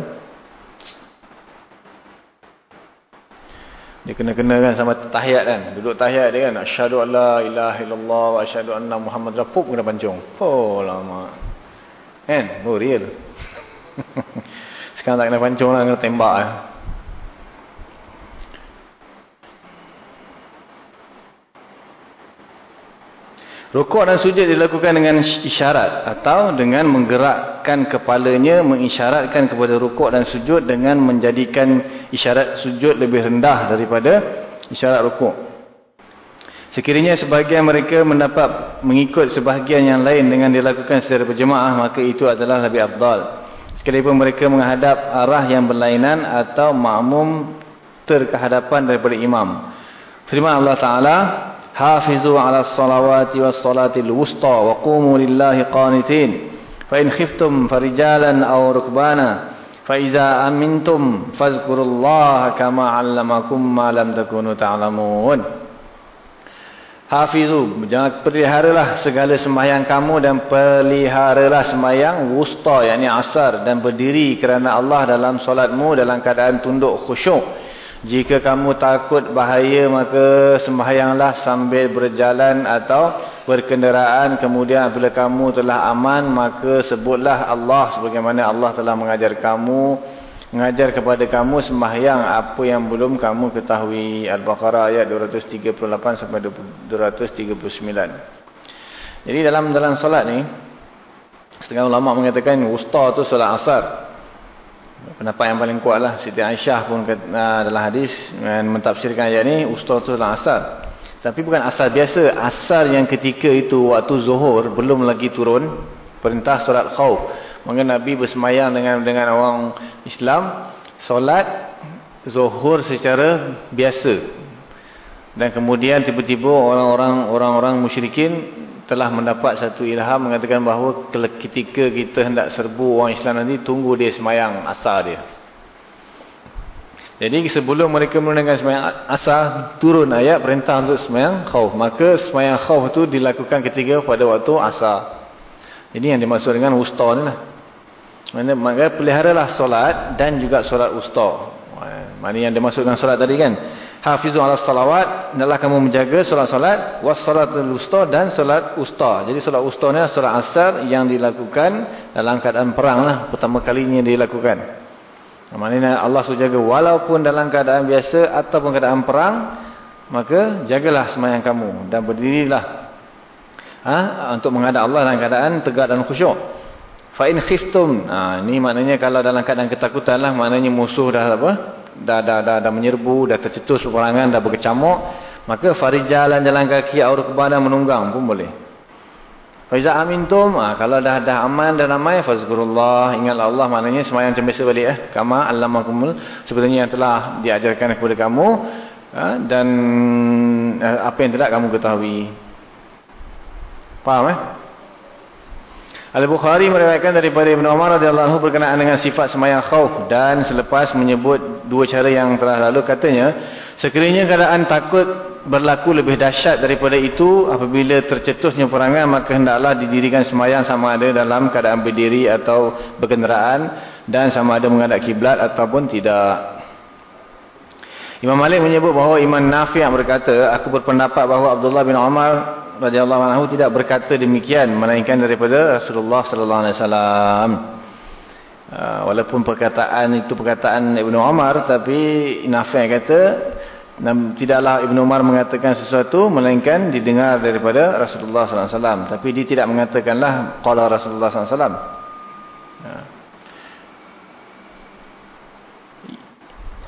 Dia kena-kenakan sama tahiyat kan. Duduk tahiyat dia kan. Asyadu an la ilaha illallah wa asyadu anna muhammad rapuk kena pancung. Oh lama. Kan? Oh real. Sekarang tak kena pancung lah. Kena tembak lah. Rukuk dan sujud dilakukan dengan isyarat atau dengan menggerakkan kepalanya mengisyaratkan kepada rukuk dan sujud dengan menjadikan isyarat sujud lebih rendah daripada isyarat rukuk. Sekiranya sebahagian mereka mendapat mengikut sebahagian yang lain dengan dilakukan secara berjemaah maka itu adalah lebih afdal. Sekalipun mereka menghadap arah yang berlainan atau makmum terkehadapan daripada imam. Firman Allah Ta'ala hafizu ala salawati was salatil wusta wa qumu lillahi qanitin. Fa in khiftum farijalan aw rukbana fa iza amintum fazkurullaha kama 'allamakum ma lam takunu ta'lamun. Hafizu jangan peliharalah segala sembahyang kamu dan peliharalah sembahyang wusta yakni asar dan berdiri kerana Allah dalam solatmu dalam keadaan tunduk khusyuk. Jika kamu takut bahaya maka sembahyanglah sambil berjalan atau berkenderaan. Kemudian apabila kamu telah aman maka sebutlah Allah sebagaimana Allah telah mengajar kamu. Mengajar kepada kamu sembahyang apa yang belum kamu ketahui. Al-Baqarah ayat 238 sampai 239. Jadi dalam dalam solat ni, setengah ulama mengatakan wusta tu solat asar. Pendapat yang paling kuat lah. Siti Aisyah pun uh, dalam hadis yang mentafsirkan ayat ni Ustaz tu dalam asar Tapi bukan asar biasa. Asar yang ketika itu waktu zuhur Belum lagi turun Perintah solat khawf Maka Nabi bersemayang dengan dengan orang Islam Solat zuhur secara biasa. Dan kemudian tiba-tiba orang-orang orang-orang musyrikin telah mendapat satu ilham mengatakan bahawa ketika kita hendak serbu orang Islam nanti tunggu dia semayang asar dia. Jadi sebelum mereka menunaikan semayang asar turun ayat perintah untuk semayang khauf. Maka semayang khauf itu dilakukan ketika pada waktu asar. Ini yang dimaksud dengan usta ni lah. Maka peliharalah solat dan juga solat usta. Mana yang dimaksudkan solat tadi kan? Hafizu ala salawat, hendaklah kamu menjaga solat-solat was salatul usta dan solat usta. Jadi solat usta ni adalah solat asar yang dilakukan dalam keadaan perang lah pertama kalinya dilakukan. Maknanya Allah suruh jaga walaupun dalam keadaan biasa ataupun keadaan perang, maka jagalah sembahyang kamu dan berdirilah ha, untuk menghadap Allah dalam keadaan tegak dan khusyuk. Fa in khiftum, ha, ini maknanya kalau dalam keadaan ketakutan lah, maknanya musuh dah apa? Dah dah dah, dah menyerbu, dah tercetus peperangan, dah berkecamuk, maka farijalan jalan kaki atau kepada menunggang pun boleh. Faiza amintum, ah kalau dah dah aman dan ramai fazkurullah, ingatlah Allah maknanya semayang macam biasa balik eh. Kama allamakumul sebenarnya yang telah diajarkan kepada kamu ah, dan eh, apa yang tidak kamu ketahui. Faham eh? Al-Bukhari meriwayatkan daripada Ibn Umar radhiyallahu anhu berkenaan dengan sifat semayang khauf dan selepas menyebut dua cara yang telah lalu katanya sekiranya keadaan takut berlaku lebih dahsyat daripada itu apabila tercetusnya perangan maka hendaklah didirikan semayang sama ada dalam keadaan berdiri atau berkenderaan dan sama ada menghadap kiblat ataupun tidak. Imam Malik menyebut bahawa Imam Nafi' berkata aku berpendapat bahawa Abdullah bin Umar radhiyallahu anhu tidak berkata demikian melainkan daripada Rasulullah sallallahu alaihi wasallam. Ah, walaupun perkataan itu perkataan Ibnu Umar tapi Nafi' kata tidaklah Ibnu Umar mengatakan sesuatu melainkan didengar daripada Rasulullah sallallahu alaihi wasallam tapi dia tidak mengatakanlah qala Rasulullah sallallahu alaihi wasallam.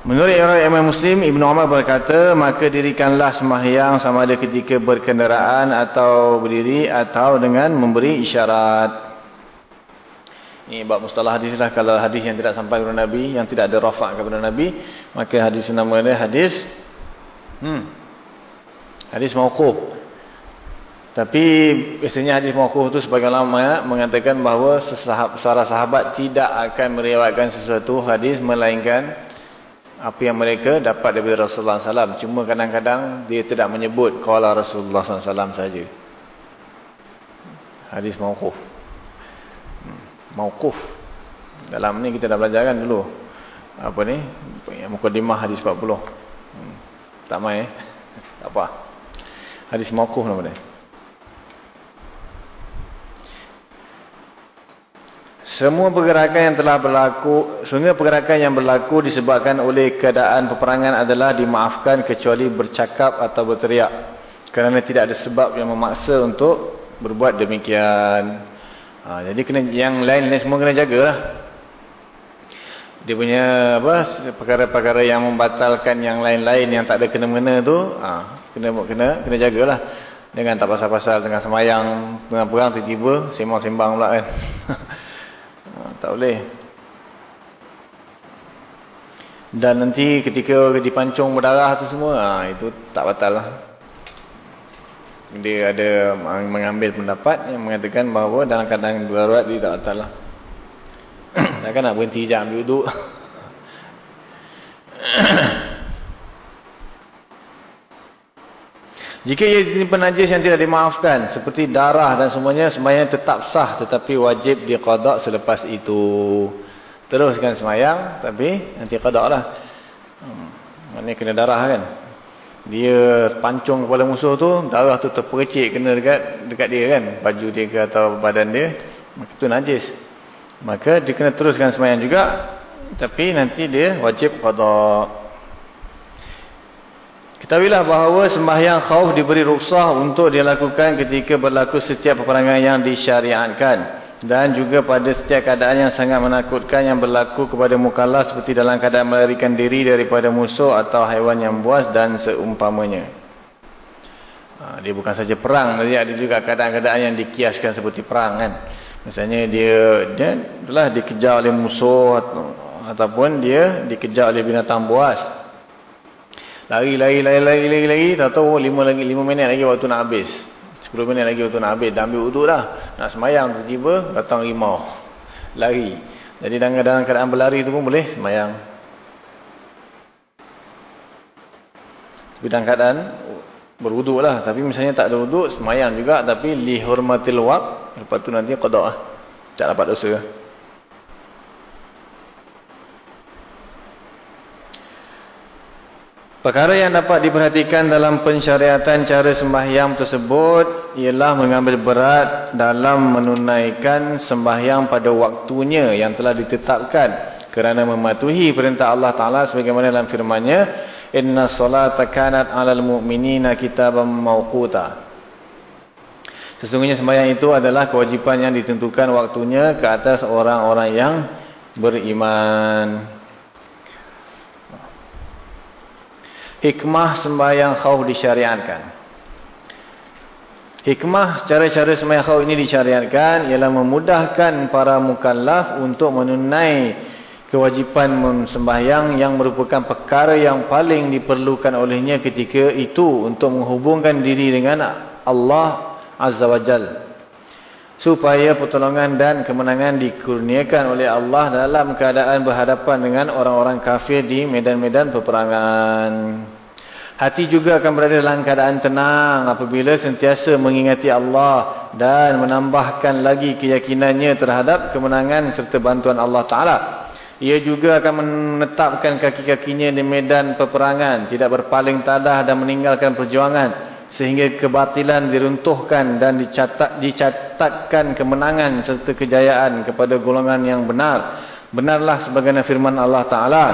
Menurut Imam Muslim, Ibn Umar berkata, maka dirikanlah semahyang sama ada ketika berkenderaan atau berdiri atau dengan memberi isyarat. Ini bab mustalah hadis lah. Kalau hadis yang tidak sampai kepada Nabi, yang tidak ada rafak kepada Nabi, maka hadis namanya hadis hmm, hadis mawkuf. Tapi biasanya hadis mawkuf itu sebagai ulama mengatakan bahawa seorang sahabat tidak akan meriwayatkan sesuatu hadis melainkan apa yang mereka dapat daripada Rasulullah SAW. Cuma kadang-kadang dia tidak menyebut kuala Rasulullah SAW saja. Hadis mawkuf. Hmm, mawkuf. Dalam ni kita dah belajar kan dulu. Apa ni? Mukadimah hadis 40. Hmm. Tak main eh? Tak apa. Hadis mawkuf dia. Semua pergerakan yang telah berlaku, semua pergerakan yang berlaku disebabkan oleh keadaan peperangan adalah dimaafkan kecuali bercakap atau berteriak. Kerana tidak ada sebab yang memaksa untuk berbuat demikian. Ha, jadi kena yang lain-lain semua kena jagalah. Dia punya apa perkara-perkara yang membatalkan yang lain-lain yang tak ada kena-mena tu, ha, kena kena kena jagalah. Dengan tak pasal-pasal tengah semayang, tengah perang tiba-tiba sembang-sembang pula kan. Tak boleh. Dan nanti ketika dipancung berdarah tu semua, ha, itu tak batal lah. Dia ada mengambil pendapat yang mengatakan bahawa dalam keadaan darurat dia tak batal lah. Takkan nak berhenti jam duduk. Jika ia penajis yang tidak dimaafkan seperti darah dan semuanya semayang tetap sah tetapi wajib diqadak selepas itu. Teruskan semayang tapi nanti qadak lah. Hmm. Mana kena darah kan. Dia pancung kepala musuh tu, darah tu terpercik kena dekat dekat dia kan. Baju dia ke atau badan dia. Maka itu najis. Maka dia kena teruskan semayang juga. Tapi nanti dia wajib qadak. Ketahuilah bahawa sembahyang khauf diberi ruksah untuk dilakukan ketika berlaku setiap peperangan yang disyariatkan. Dan juga pada setiap keadaan yang sangat menakutkan yang berlaku kepada mukallaf seperti dalam keadaan melarikan diri daripada musuh atau haiwan yang buas dan seumpamanya. Ha, dia bukan saja perang, dia ada juga keadaan-keadaan yang dikiaskan seperti perang kan. Misalnya dia, dia telah dikejar oleh musuh ataupun dia dikejar oleh binatang buas. Lari, lari, lari, lari, lari, lari. Tak tahu lima lagi lima minit lagi waktu nak habis. Sepuluh minit lagi waktu nak habis. Dah ambil uduk dah. Nak semayang tiba-tiba datang rimau. Lari. Jadi dalam keadaan berlari tu pun boleh semayang. Tapi dalam keadaan beruduk lah. Tapi misalnya tak ada uduk, semayang juga. Tapi lihormatil wak. Lepas tu nanti kodok lah. Tak dapat dosa Perkara yang dapat diperhatikan dalam pensyariatan cara sembahyang tersebut ialah mengambil berat dalam menunaikan sembahyang pada waktunya yang telah ditetapkan kerana mematuhi perintah Allah Taala sebagaimana dalam firman-Nya inna salata kanat 'alal mu'minina kitaban mawquta Sesungguhnya sembahyang itu adalah kewajipan yang ditentukan waktunya ke atas orang-orang yang beriman. Hikmah sembahyang khauf disyariatkan. Hikmah cara-cara sembahyang khauf ini disyariatkan ialah memudahkan para mukallaf untuk menunai kewajipan sembahyang yang merupakan perkara yang paling diperlukan olehnya ketika itu untuk menghubungkan diri dengan Allah Azza wa Jalla supaya pertolongan dan kemenangan dikurniakan oleh Allah dalam keadaan berhadapan dengan orang-orang kafir di medan-medan peperangan. Hati juga akan berada dalam keadaan tenang apabila sentiasa mengingati Allah dan menambahkan lagi keyakinannya terhadap kemenangan serta bantuan Allah Ta'ala. Ia juga akan menetapkan kaki-kakinya di medan peperangan, tidak berpaling tadah dan meninggalkan perjuangan sehingga kebatilan diruntuhkan dan dicatat, dicatatkan kemenangan serta kejayaan kepada golongan yang benar. Benarlah sebagaimana firman Allah Ta'ala.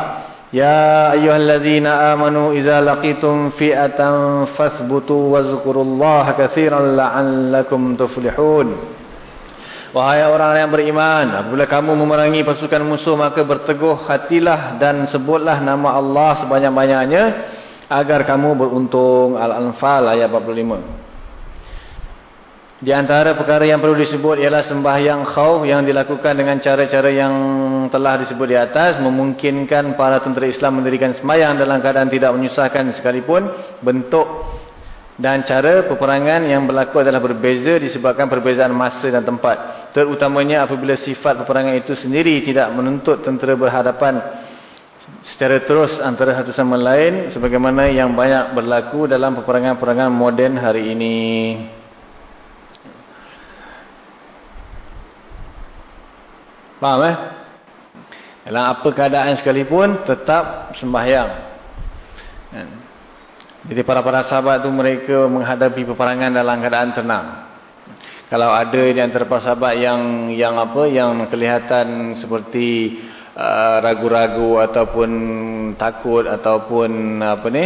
Ya ayuhalladzina amanu iza laqitum fi'atan fasbutu wa zukurullaha kathiran la'allakum tuflihun. Wahai orang yang beriman, apabila kamu memerangi pasukan musuh maka berteguh hatilah dan sebutlah nama Allah sebanyak-banyaknya agar kamu beruntung. Al-Anfal ayat 45. Di antara perkara yang perlu disebut ialah sembahyang khawf yang dilakukan dengan cara-cara yang telah disebut di atas. Memungkinkan para tentera Islam mendirikan sembahyang dalam keadaan tidak menyusahkan sekalipun. Bentuk dan cara peperangan yang berlaku adalah berbeza disebabkan perbezaan masa dan tempat. Terutamanya apabila sifat peperangan itu sendiri tidak menuntut tentera berhadapan secara terus antara satu sama lain. Sebagaimana yang banyak berlaku dalam peperangan-peperangan moden hari ini. Faham eh? Dalam apa keadaan sekalipun tetap sembahyang. Jadi para-para sahabat tu mereka menghadapi peperangan dalam keadaan tenang. Kalau ada di antara para sahabat yang yang apa yang kelihatan seperti ragu-ragu uh, ataupun takut ataupun apa ni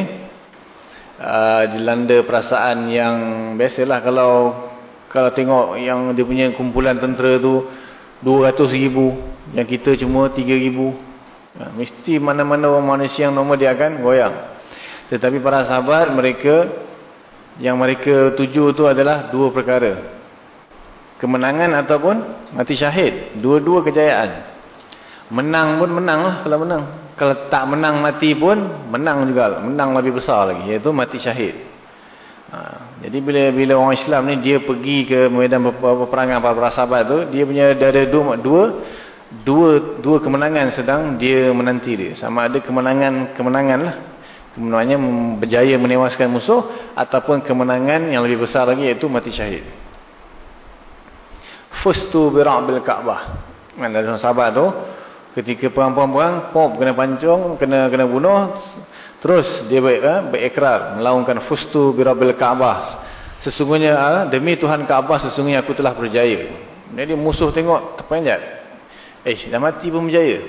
uh, dilanda perasaan yang biasalah kalau kalau tengok yang dia punya kumpulan tentera tu 200 ribu yang kita cuma 3 ribu. Ha, mesti mana-mana orang manusia yang nombor dia akan goyang. Tetapi para sahabat mereka yang mereka tuju tu adalah dua perkara. Kemenangan ataupun mati syahid. Dua-dua kejayaan menang pun menang lah kalau menang kalau tak menang mati pun menang juga menang lebih besar lagi iaitu mati syahid Ha, jadi bila bila orang Islam ni dia pergi ke medan peperangan para sahabat tu, dia punya ada dua dua dua dua kemenangan sedang dia menanti dia. Sama ada kemenangan kemenangan lah. Kemenangannya berjaya menewaskan musuh ataupun kemenangan yang lebih besar lagi iaitu mati syahid. Fustu bi Ka'bah. Ada sahabat tu ketika perang-perang pop kena pancung, kena kena bunuh Terus dia ber, ha, berikrar melaungkan fustu birabil Ka'bah. Sesungguhnya ha, demi Tuhan Ka'bah sesungguhnya aku telah berjaya. Jadi musuh tengok terpanjat. Eh dah mati pun berjaya.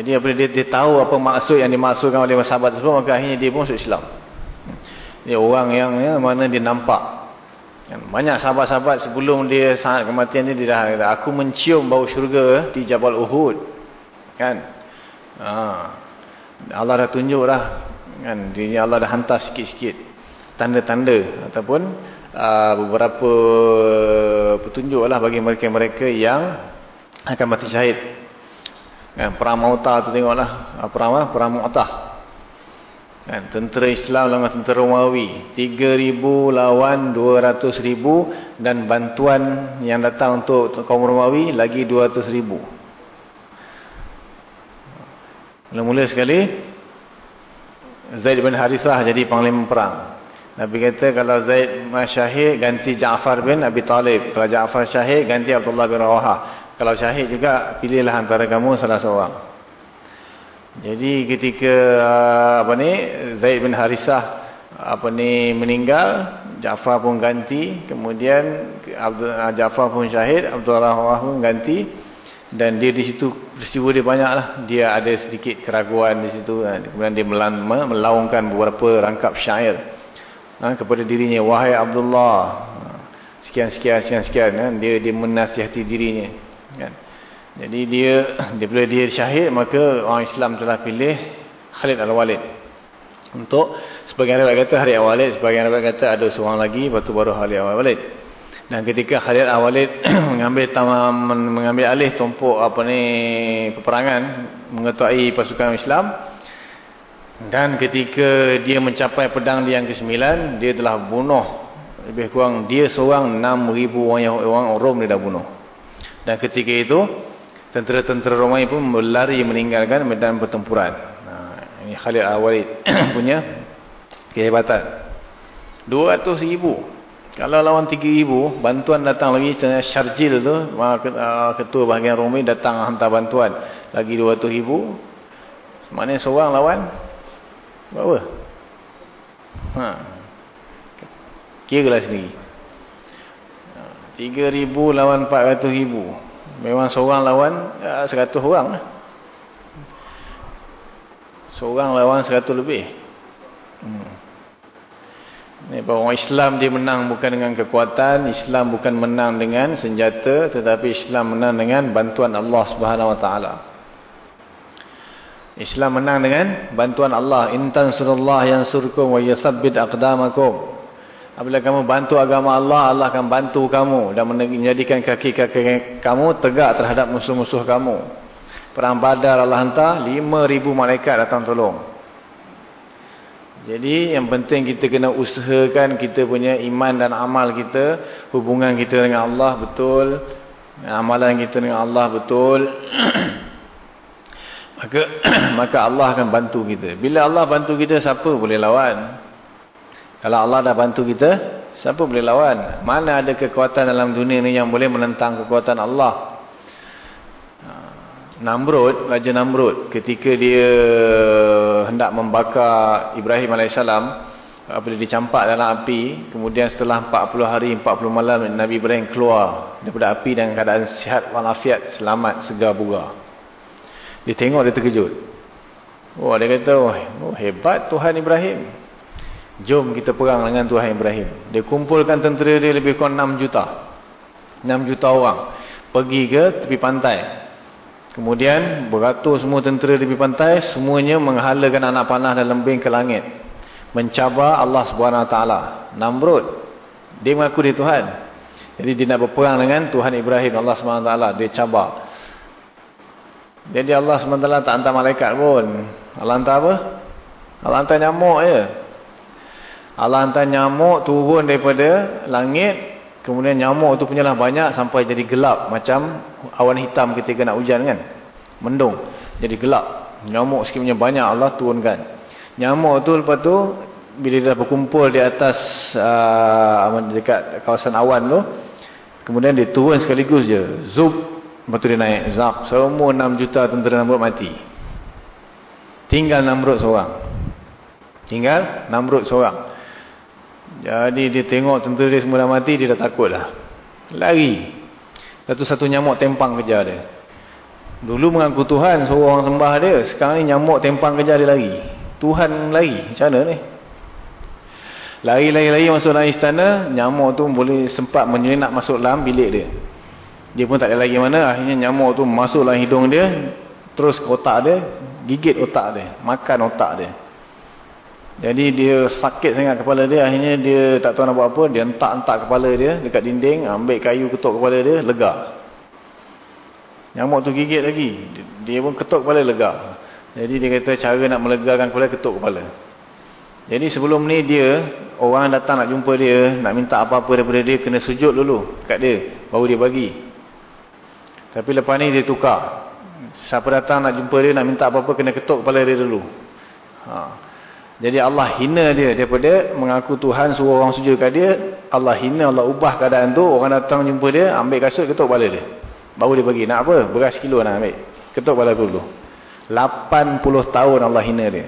Jadi apabila dia, dia tahu apa maksud yang dimaksudkan oleh sahabat tersebut maka akhirnya dia pun masuk Islam. Dia orang yang ya, mana dia nampak. Kan, banyak sahabat-sahabat sebelum dia saat kematian dia, dia dah aku mencium bau syurga di Jabal Uhud. Kan? Haa. Allah dah tunjuk dah. Kan? Dia Allah dah hantar sikit-sikit tanda-tanda ataupun uh, beberapa petunjuk lah bagi mereka-mereka yang akan mati syahid. Kan? Perang mautah tu tengoklah. Uh, perang perang mautah kan tentera Islam lawan tentera Romawi 3000 lawan 200000 dan bantuan yang datang untuk kaum Romawi lagi 200000 Mula-mula sekali Zaid bin Harithah jadi panglima perang. Nabi kata kalau Zaid syahid ganti Ja'far bin Abi Talib. Kalau Ja'far syahid ganti Abdullah bin Rawahah. Kalau syahid juga pilihlah antara kamu salah seorang. Jadi ketika uh, apa ni Zaid bin Harithah apa ni meninggal, Ja'far pun ganti, kemudian uh, Ja'far pun syahid, Abdullah Rawahah pun ganti. Dan dia di situ peristiwa dia banyaklah. Dia ada sedikit keraguan di situ ha. kemudian dia melaungkan beberapa rangkap syair ha, kepada dirinya. Wahai Abdullah. Sekian sekian sekian sekian ha. dia dia menasihati dirinya kan jadi dia bila dia syahid maka orang Islam telah pilih Khalid Al-Walid. Untuk sebagian riwayat kata Khalid Al-Walid sebagian riwayat kata ada seorang lagi batu baru Khalid Al-Walid. Dan ketika Khalid Al-Walid mengambil mengambil alih tumpuk apa ni peperangan mengetuai pasukan Islam dan ketika dia mencapai pedang yang ke-9 dia telah bunuh. Lebih kurang dia seorang 6000 orang orang Rom dia dah bunuh. Dan ketika itu tentera-tentera Romawi pun berlari meninggalkan medan pertempuran. Nah, ini Khalid Al-Walid punya kehebatan. 200,000 kalau lawan 3,000, bantuan datang lagi Syarjil tu, ah, ketua bahagian Romi datang hantar bantuan. Lagi 200,000. Mana seorang lawan? Berapa? Ha. Kira lah sendiri. 3,000 lawan 400,000. Memang seorang lawan ya, 100 orang. Lah. Seorang lawan 100 lebih. Hmm. Ini bahawa Islam dia menang bukan dengan kekuatan, Islam bukan menang dengan senjata, tetapi Islam menang dengan bantuan Allah Subhanahu Wa Taala. Islam menang dengan bantuan Allah. Intan surullah yang surkum wa yathabbit aqdamakum. Apabila kamu bantu agama Allah, Allah akan bantu kamu dan menjadikan kaki-kaki kamu tegak terhadap musuh-musuh kamu. Perang Badar Allah hantar 5000 malaikat datang tolong. Jadi yang penting kita kena usahakan kita punya iman dan amal kita, hubungan kita dengan Allah betul, amalan kita dengan Allah betul. maka maka Allah akan bantu kita. Bila Allah bantu kita, siapa boleh lawan? Kalau Allah dah bantu kita, siapa boleh lawan? Mana ada kekuatan dalam dunia ni yang boleh menentang kekuatan Allah? Ha, Namrud, Raja Namrud, ketika dia hendak membakar Ibrahim AS, apabila dicampak dalam api, kemudian setelah 40 hari, 40 malam, Nabi Ibrahim keluar daripada api dengan keadaan sihat walafiat, selamat, segar bugar. Dia tengok, dia terkejut. Oh, dia kata, oh, hebat Tuhan Ibrahim. Jom kita perang dengan Tuhan Ibrahim. Dia kumpulkan tentera dia lebih kurang 6 juta. 6 juta orang. Pergi ke tepi pantai. Kemudian beratur semua tentera di pantai, semuanya menghalakan anak panah dan lembing ke langit. Mencabar Allah SWT. Namrud. Dia mengaku dia Tuhan. Jadi dia nak berperang dengan Tuhan Ibrahim Allah SWT. Dia cabar. Jadi Allah SWT tak hantar malaikat pun. Allah hantar apa? Allah hantar nyamuk je. Allah hantar nyamuk turun daripada langit. Kemudian nyamuk tu punyalah banyak sampai jadi gelap. Macam awan hitam ketika nak hujan kan. Mendung. Jadi gelap. Nyamuk sikit punya banyak Allah turunkan. Nyamuk tu lepas tu. Bila dia dah berkumpul di atas. Uh, dekat kawasan awan tu. Kemudian dia turun sekaligus je. Zub. Lepas tu dia naik. Zap. Semua 6 juta tentera Namrud mati. Tinggal Namrud seorang. Tinggal Namrud seorang. Jadi dia tengok tentera dia semua mati, dia dah takut. Lari. Satu-satu nyamuk tempang kejar dia. Dulu mengaku Tuhan, suruh orang sembah dia. Sekarang ni nyamuk tempang kejar dia lari. Tuhan lari. Macam mana ni? Lari-lari-lari masuk dalam istana, nyamuk tu boleh sempat menyelinap masuk dalam bilik dia. Dia pun tak ada lagi mana. Akhirnya nyamuk tu masuk dalam hidung dia, terus ke otak dia, gigit otak dia, makan otak dia. Jadi dia sakit sangat kepala dia. Akhirnya dia tak tahu nak buat apa. Dia entak-entak kepala dia dekat dinding. Ambil kayu ketuk kepala dia. Lega. Nyamuk tu gigit lagi. Dia pun ketuk kepala lega. Jadi dia kata cara nak melegakan kepala ketuk kepala. Jadi sebelum ni dia. Orang datang nak jumpa dia. Nak minta apa-apa daripada dia. Kena sujud dulu kat dia. Baru dia bagi. Tapi lepas ni dia tukar. Siapa datang nak jumpa dia. Nak minta apa-apa kena ketuk kepala dia dulu. Haa. Jadi Allah hina dia daripada mengaku Tuhan suruh orang sujud kat dia. Allah hina, Allah ubah keadaan tu. Orang datang jumpa dia, ambil kasut, ketuk kepala dia. Baru dia bagi. Nak apa? Beras kilo nak ambil. Ketuk kepala dulu. 80 tahun Allah hina dia.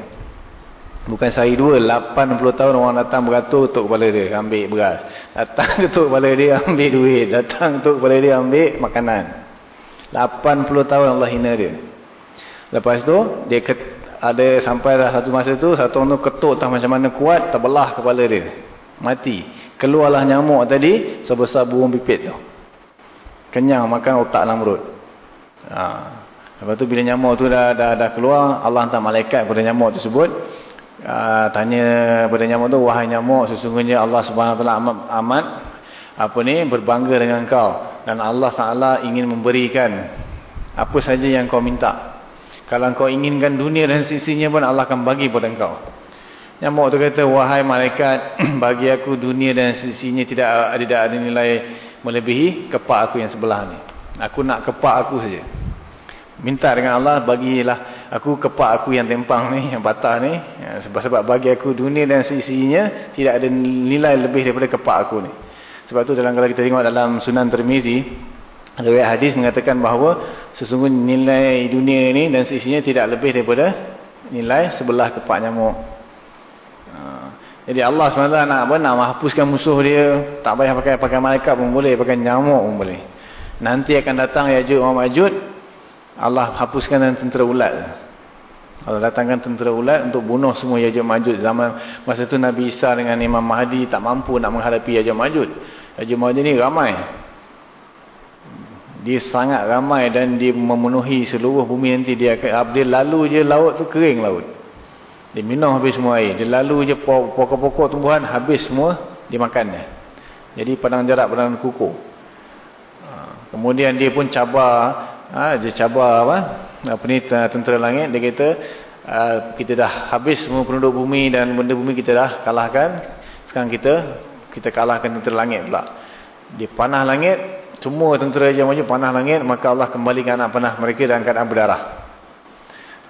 Bukan sehari dua. 80 tahun orang datang beratur, ketuk kepala dia. Ambil beras. Datang ketuk kepala dia, ambil duit. Datang ketuk kepala dia, ambil makanan. 80 tahun Allah hina dia. Lepas tu, dia ada sampai dah satu masa tu satu orang tu ketuk tak macam mana kuat terbelah kepala dia. Mati. Keluarlah nyamuk tadi sebesar burung pipit tu. Kenyang makan otak namrud ha. lepas tu bila nyamuk tu dah, dah, dah keluar Allah hantar malaikat pada nyamuk tersebut. Ha, tanya pada nyamuk tu wahai nyamuk sesungguhnya Allah wa amat, amat apa ni berbangga dengan kau. Dan Allah Ta'ala ingin memberikan apa saja yang kau minta kalau kau inginkan dunia dan sisinya pun Allah akan bagi pada engkau. Nyamuk tu kata, wahai malaikat, bagi aku dunia dan sisinya tidak tidak ada nilai melebihi kepak aku yang sebelah ni. Aku nak kepak aku saja. Minta dengan Allah, bagilah aku kepak aku yang tempang ni, yang patah ni. Ya, sebab, sebab bagi aku dunia dan sisinya tidak ada nilai lebih daripada kepak aku ni. Sebab tu dalam kalau kita tengok dalam Sunan Termizi, Riwayat hadis mengatakan bahawa sesungguhnya nilai dunia ini dan sisinya tidak lebih daripada nilai sebelah kepak nyamuk. Ha. Jadi Allah SWT nak apa? Nak menghapuskan musuh dia. Tak payah pakai pakai malaikat pun boleh. Pakai nyamuk pun boleh. Nanti akan datang Yajud wa Majud. Allah hapuskan dan tentera ulat. Allah datangkan tentera ulat untuk bunuh semua Yajud Majud. Zaman masa tu Nabi Isa dengan Imam Mahdi tak mampu nak menghadapi Yajud Majud. Yajud Majud ni ramai. Dia sangat ramai dan dia memenuhi seluruh bumi nanti. Dia, dia lalu je laut tu kering laut. Dia minum habis semua air. Dia lalu je pokok-pokok tumbuhan habis semua dia makan dia. Jadi padang jarak padang kukuh. Ha, kemudian dia pun cabar. Ha, dia cabar apa? apa ni tentera langit dia kata kita dah habis semua penduduk bumi dan benda bumi kita dah kalahkan sekarang kita kita kalahkan tentera langit pula di panah langit semua tentera yang maju panah langit maka Allah kembalikan anak panah mereka dalam keadaan berdarah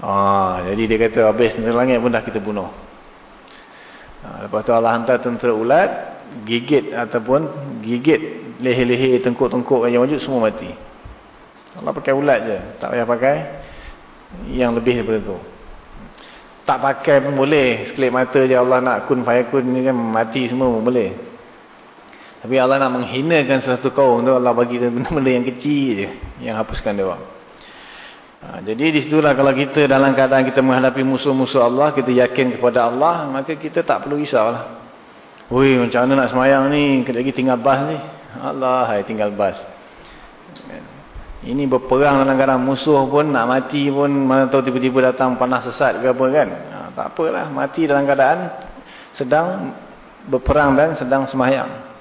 ah, jadi dia kata habis tentera langit pun dah kita bunuh ah, lepas tu Allah hantar tentera ulat gigit ataupun gigit leher-leher tengkuk-tengkuk yang maju semua mati Allah pakai ulat je. Tak payah pakai yang lebih daripada tu. Tak pakai pun boleh. Sekelip mata je Allah nak kun fayakun ni kan mati semua boleh. Tapi Allah nak menghinakan sesuatu kaum tu Allah bagi benda-benda yang kecil je. Yang hapuskan dia orang. Ha, jadi di situlah kalau kita dalam keadaan kita menghadapi musuh-musuh Allah. Kita yakin kepada Allah. Maka kita tak perlu risaulah. Wih macam mana nak semayang ni. Kejap lagi tinggal bas ni. Allah hai tinggal bas. Ini berperang dalam keadaan musuh pun nak mati pun mana tahu tiba-tiba datang panas sesat ke apa kan. Ha, tak apalah mati dalam keadaan sedang berperang dan sedang semahyang.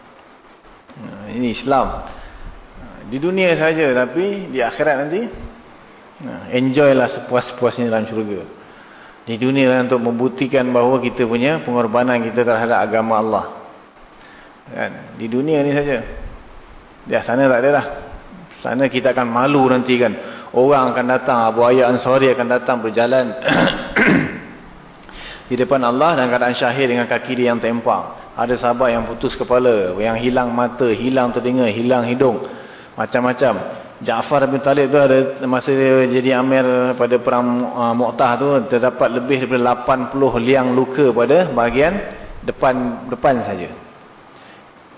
Ha, ini Islam. Ha, di dunia saja tapi di akhirat nanti ha, enjoy lah sepuas-puasnya dalam syurga. Di dunia lah untuk membuktikan bahawa kita punya pengorbanan kita terhadap agama Allah. Kan? Di dunia ni saja. Di sana tak ada lah. Sana kita akan malu nanti kan. Orang akan datang, Abu Ayyad Ansari akan datang berjalan di depan Allah dan keadaan syahir dengan kaki dia yang tempang. Ada sahabat yang putus kepala, yang hilang mata, hilang telinga, hilang hidung. Macam-macam. Ja'far bin Talib tu ada masa dia jadi amir pada perang uh, Mu'tah tu terdapat lebih daripada 80 liang luka pada bahagian depan depan saja.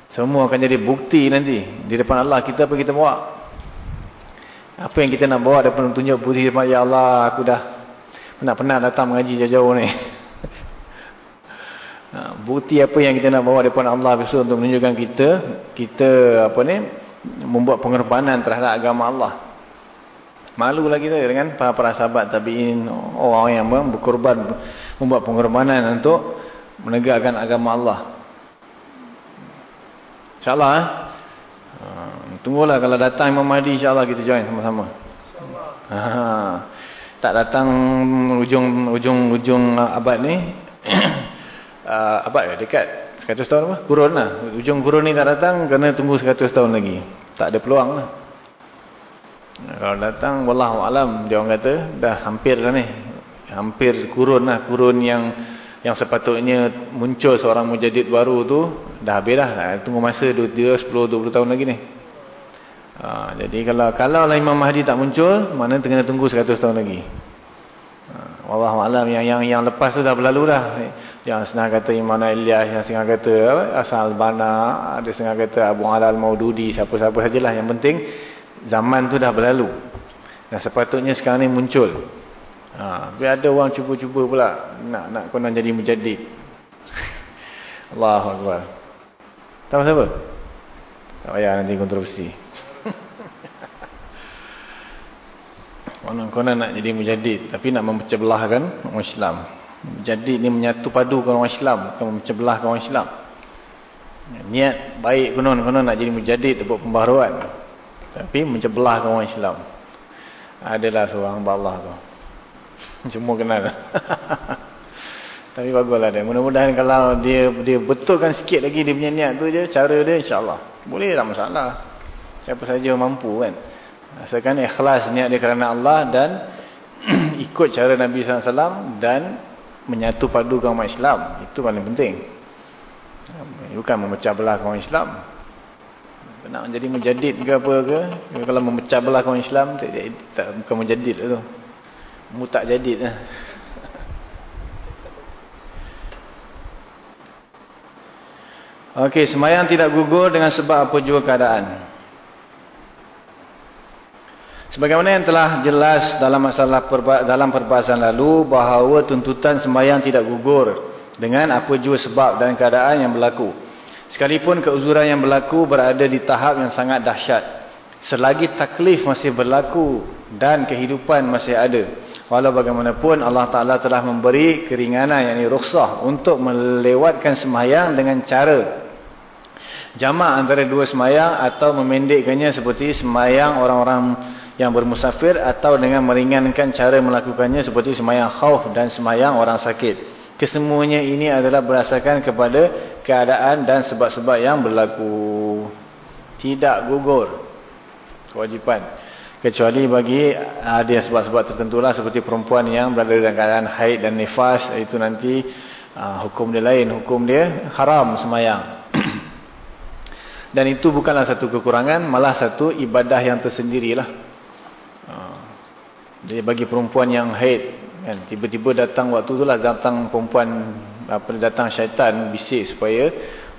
Semua akan jadi bukti nanti di depan Allah kita apa kita bawa. Apa yang kita nak bawa daripada tunjuk putih Ya Allah aku dah Pernah-pernah datang mengaji jauh-jauh ni ha, Bukti apa yang kita nak bawa daripada Allah besok Untuk menunjukkan kita Kita apa ni Membuat pengorbanan terhadap agama Allah Malulah kita dengan para-para sahabat tabi'in Orang yang berkorban Membuat pengorbanan untuk Menegakkan agama Allah InsyaAllah eh Ha, tunggulah kalau datang Imam Mahdi insyaAllah kita join sama-sama. Ha, tak datang ujung ujung ujung abad ni. Uh, abad ke dekat 100 tahun apa? Kurun lah. Ujung kurun ni tak datang kena tunggu 100 tahun lagi. Tak ada peluang lah. Kalau datang, Wallahualam, dia orang kata, dah hampir lah ni. Hampir kurun lah. Kurun yang yang sepatutnya muncul seorang mujadid baru tu dah habis dah tunggu masa 2, 10 20 tahun lagi ni ha, jadi kalau kalau lah Imam Mahdi tak muncul mana kena tunggu 100 tahun lagi ha, wallahualam yang yang yang lepas tu dah berlalu dah yang senang kata Imam Ilyas yang senang kata Asal Bana ada senang kata Abu Alal Maududi siapa-siapa sajalah yang penting zaman tu dah berlalu dan sepatutnya sekarang ni muncul Ha, tapi ada orang cuba-cuba pula nak nak kena jadi mujadid. Allahu akbar. Tahu siapa? Tak payah nanti kontroversi. Konon-konon nak jadi mujadid tapi nak memecah belahkan orang Islam. Mujadid ni menyatu padukan orang Islam, bukan memecah belahkan orang Islam. Niat baik konon-konon nak jadi mujadid buat pembaharuan. Tapi memecah belahkan orang Islam. Adalah seorang Allah tu. Semua kenal. Tapi baguslah dia. Mudah-mudahan kalau dia dia betulkan sikit lagi dia punya niat tu je, cara dia insya-Allah. Boleh tak masalah. Siapa saja mampu kan. Asalkan ikhlas niat dia kerana Allah dan ikut cara Nabi SAW dan menyatu padukan umat Islam. Itu paling penting. Bukan memecah belah kaum Islam. Nak menjadi menjadid ke apa ke. Kalau memecah belah kaum Islam, tak, tak, bukan menjadid tu mu tak jadid lah. Okey, semayang tidak gugur dengan sebab apa juga keadaan. Sebagaimana yang telah jelas dalam masalah perba dalam perbahasan lalu bahawa tuntutan sembahyang tidak gugur dengan apa jua sebab dan keadaan yang berlaku. Sekalipun keuzuran yang berlaku berada di tahap yang sangat dahsyat. Selagi taklif masih berlaku dan kehidupan masih ada. Walau bagaimanapun Allah Ta'ala telah memberi keringanan yang rukhsah untuk melewatkan sembahyang dengan cara jamak antara dua semayang atau memendekkannya seperti semayang orang-orang yang bermusafir atau dengan meringankan cara melakukannya seperti semayang khauf dan semayang orang sakit. Kesemuanya ini adalah berdasarkan kepada keadaan dan sebab-sebab yang berlaku. Tidak gugur kewajipan. Kecuali bagi ada sebab-sebab tertentu lah seperti perempuan yang berada dalam keadaan haid dan nifas itu nanti uh, hukum dia lain. Hukum dia haram semayang. Dan itu bukanlah satu kekurangan, malah satu ibadah yang tersendirilah. Jadi bagi perempuan yang haid, kan, tiba-tiba datang waktu itulah datang perempuan, apa datang syaitan bisik supaya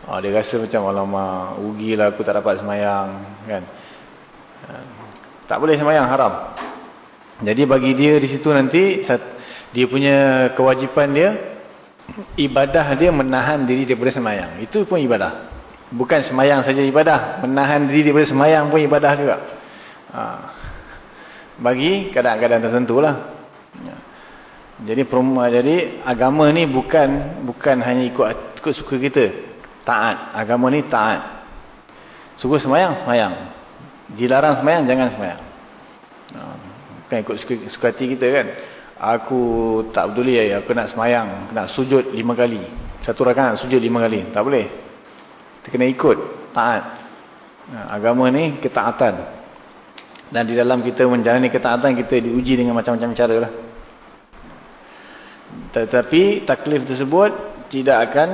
oh, dia rasa macam alamak, rugilah aku tak dapat semayang. Kan. Ha. Tak boleh semayang, haram. Jadi bagi dia di situ nanti, dia punya kewajipan dia, ibadah dia menahan diri daripada semayang. Itu pun ibadah. Bukan semayang saja ibadah. Menahan diri daripada semayang pun ibadah juga. Ha. Bagi kadang-kadang tertentu lah. Ya. Jadi, jadi agama ni bukan bukan hanya ikut, ikut suka kita. Taat. Agama ni taat. Suka semayang, semayang. Dilarang semayang, jangan semayang. Ha. Bukan ikut suka, suka hati kita kan. Aku tak peduli aku nak semayang. Nak sujud lima kali. Satu rakan sujud lima kali. Tak boleh. Kita kena ikut, taat. Ha, agama ni ketaatan. Dan di dalam kita menjalani ketaatan, kita diuji dengan macam-macam cara lah. Tetapi taklif tersebut tidak akan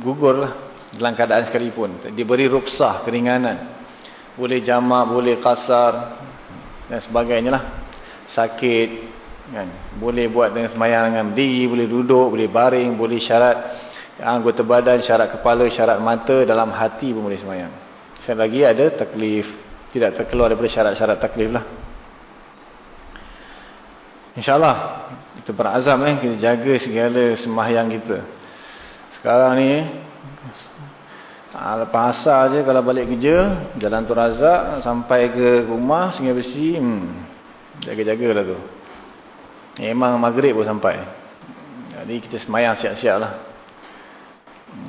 gugur lah dalam keadaan sekalipun. Diberi rupsah, keringanan. Boleh jamak, boleh kasar dan sebagainya lah. Sakit, kan? boleh buat dengan semayang dengan diri, boleh duduk, boleh baring, boleh syarat anggota badan, syarat kepala, syarat mata, dalam hati pun boleh semayang. Sekali lagi ada taklif. Tidak terkeluar daripada syarat-syarat taklif lah. InsyaAllah. Kita berazam eh. Kita jaga segala semahyang kita. Sekarang ni. Lepas asal je kalau balik kerja. Jalan tu razak. Sampai ke rumah. Sungai besi. Hmm, jaga-jaga lah tu. Memang maghrib pun sampai. Jadi kita semayang siap-siap lah.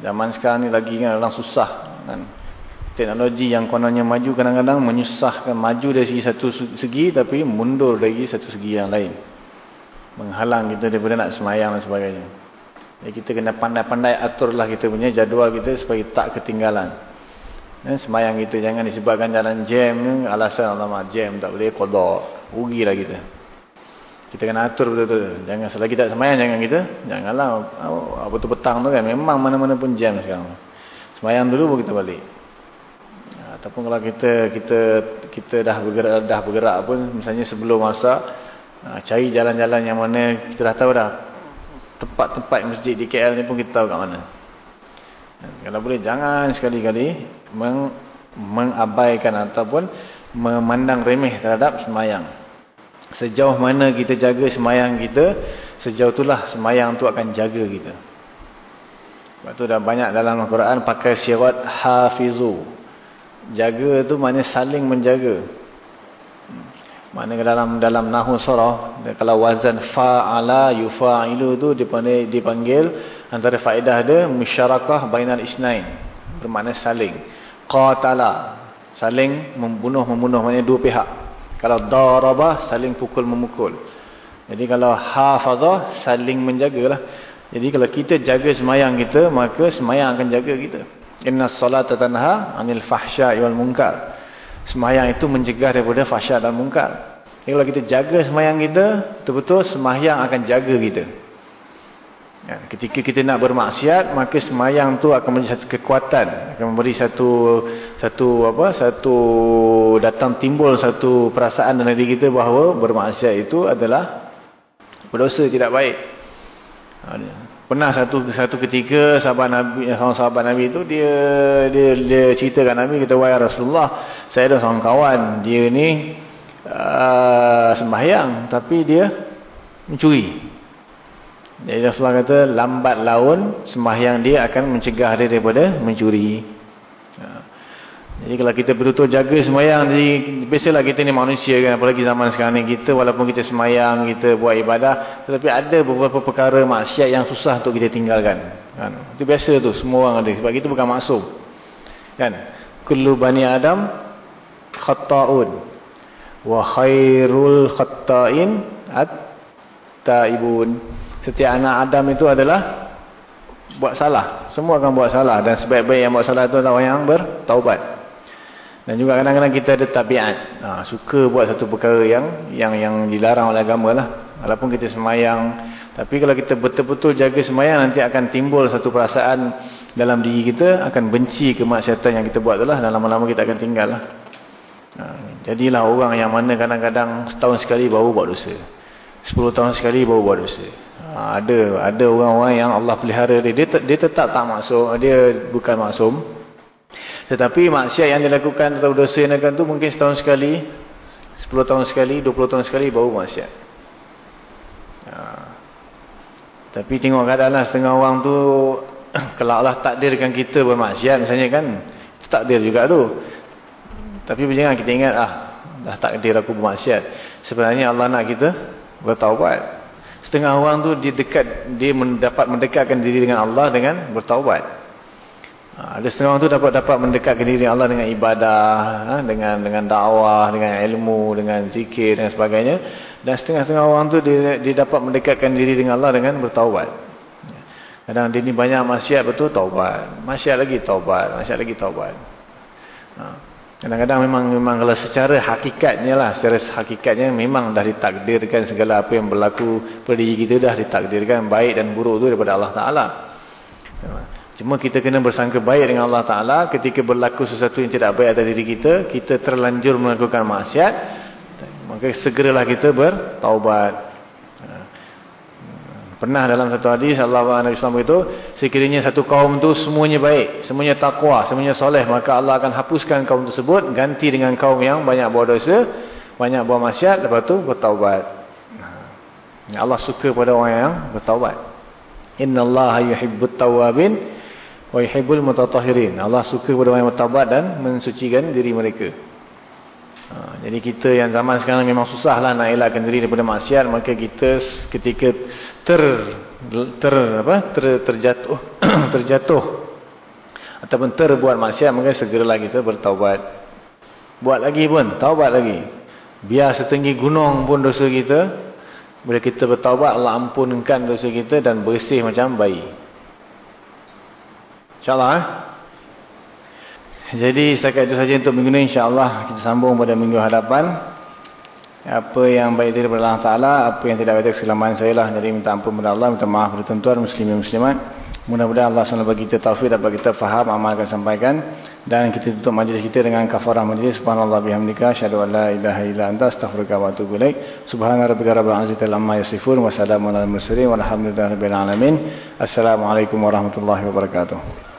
Zaman sekarang ni lagi kan orang susah kan. Teknologi yang kononnya maju kadang-kadang menyusahkan maju dari segi satu segi tapi mundur dari satu segi yang lain. Menghalang kita daripada nak semayang dan sebagainya. Jadi kita kena pandai-pandai aturlah kita punya jadual kita supaya tak ketinggalan. Dan semayang kita jangan disebabkan jalan jam alasan Allah jam tak boleh kodok. Rugilah kita. Kita kena atur betul-betul. Jangan selagi tak semayang jangan kita. Janganlah apa tu petang tu kan. Memang mana-mana pun jam sekarang. Semayang dulu baru kita balik. Ataupun kalau kita kita kita dah bergerak dah bergerak pun misalnya sebelum masa ha, cari jalan-jalan yang mana kita dah tahu dah. Tempat-tempat masjid di KL ni pun kita tahu kat mana. Ya, kalau boleh jangan sekali-kali meng, mengabaikan ataupun memandang remeh terhadap semayang. Sejauh mana kita jaga semayang kita, sejauh itulah semayang tu akan jaga kita. Sebab tu dah banyak dalam Al-Quran pakai syirat hafizu. Jaga tu maknanya saling menjaga. Mana dalam dalam nahu surah, kalau wazan fa'ala yufa'ilu tu dipanggil, dipanggil antara faedah dia musyarakah bainal isnain. Bermakna saling. Qatala. Saling membunuh-membunuh maknanya dua pihak. Kalau darabah saling pukul memukul. Jadi kalau hafazah saling menjagalah. Jadi kalau kita jaga semayang kita, maka semayang akan jaga kita. Inna salata tanha anil fahsya'i wal munkar. Semayang itu mencegah daripada fahsya dan munkar. Jadi kalau kita jaga semayang kita, betul-betul semayang akan jaga kita. Ya, ketika kita nak bermaksiat, maka semayang tu akan menjadi satu kekuatan, akan memberi satu satu apa, satu datang timbul satu perasaan dalam diri kita bahawa bermaksiat itu adalah berdosa tidak baik. Pernah satu satu ketika sahabat Nabi, seorang sahabat Nabi itu dia dia dia ceritakan Nabi kata wahai Rasulullah, saya ada seorang kawan, dia ni uh, sembahyang tapi dia mencuri. Jadi Rasulullah kata lambat laun sembahyang dia akan mencegah dia daripada mencuri. Jadi kalau kita betul-betul jaga sembahyang jadi biasalah kita ni manusia kan apalagi zaman sekarang ni kita walaupun kita sembahyang kita buat ibadah tetapi ada beberapa perkara maksiat yang susah untuk kita tinggalkan. Kan? Itu biasa tu semua orang ada sebab kita bukan maksum. Kan? Kullu bani Adam khata'un wa khairul khata'in at-taibun setiap anak Adam itu adalah buat salah semua akan buat salah dan sebaik-baik yang buat salah itu adalah orang yang bertaubat dan juga kadang-kadang kita ada tabiat ha, suka buat satu perkara yang yang yang dilarang oleh agama lah walaupun kita semayang tapi kalau kita betul-betul jaga semayang nanti akan timbul satu perasaan dalam diri kita akan benci kemaksiatan yang kita buat itulah dan lama-lama kita akan tinggal lah Ha, jadilah orang yang mana kadang-kadang setahun sekali baru buat dosa. Sepuluh tahun sekali baru buat dosa. Ha, ada ada orang-orang yang Allah pelihara dia. Dia, dia tetap tak masuk. Dia bukan maksum. Tetapi maksiat yang dilakukan atau dosa yang dilakukan tu mungkin setahun sekali. Sepuluh tahun sekali, dua puluh tahun sekali baru maksiat. Ha. Tapi tengok keadaan lah setengah orang tu. Kalau Allah takdirkan kita bermaksiat misalnya kan. Takdir juga tu. Tapi jangan kita ingat ah dah takdir aku bermaksiat. Sebenarnya Allah nak kita bertaubat. Setengah orang tu dia dekat dia mendapat mendekatkan diri dengan Allah dengan bertaubat. Ha, ada setengah orang tu dapat dapat mendekatkan diri Allah dengan ibadah, ha, dengan dengan dakwah, dengan ilmu, dengan zikir dan sebagainya. Dan setengah-setengah orang tu dia, dia dapat mendekatkan diri dengan Allah dengan bertaubat. Kadang dia ni banyak maksiat betul taubat. Maksiat lagi taubat, maksiat lagi taubat. Ha. Kadang-kadang memang memang kalau secara hakikatnya lah, secara hakikatnya memang dah ditakdirkan segala apa yang berlaku pada diri kita dah ditakdirkan baik dan buruk tu daripada Allah Ta'ala. Cuma kita kena bersangka baik dengan Allah Ta'ala ketika berlaku sesuatu yang tidak baik atas diri kita, kita terlanjur melakukan maksiat, maka segeralah kita bertaubat. Pernah dalam satu hadis Allah Nabi Sallam itu sekiranya satu kaum itu semuanya baik, semuanya takwa, semuanya soleh, maka Allah akan hapuskan kaum tersebut ganti dengan kaum yang banyak buat dosa, banyak buat maksiat, lepas itu bertaubat. Allah suka pada orang yang bertaubat. Inna Allah yuhibbut tawabin wa yuhibbul mutatahirin. Allah suka pada orang yang bertaubat dan mensucikan diri mereka. Ha, jadi kita yang zaman sekarang memang susahlah nak elakkan diri daripada maksiat maka kita ketika ter ter apa ter, terjatuh terjatuh ataupun terbuat maksiat maka segeralah kita bertaubat. Buat lagi pun taubat lagi. Biar setinggi gunung pun dosa kita bila kita bertaubat Allah ampunkan dosa kita dan bersih macam bayi. Insya-Allah eh? Jadi setakat itu saja untuk minggu ini insya-Allah kita sambung pada minggu hadapan. Apa yang baik daripada Allah Taala, apa yang tidak baik kesalahan saya lah. Jadi minta ampun kepada Allah, minta maaf kepada tuan-tuan muslimin muslimat. Mudah-mudahan Allah SWT bagi kita taufik dapat kita faham amalkan sampaikan dan kita tutup majlis kita dengan kafarah majlis subhanallah bihamdika asyhadu an la ilaha illa anta astaghfiruka wa atubu ilaik subhana rabbika rabbil izzati amma yasifun wa walhamdulillahi rabbil alamin assalamualaikum warahmatullahi wabarakatuh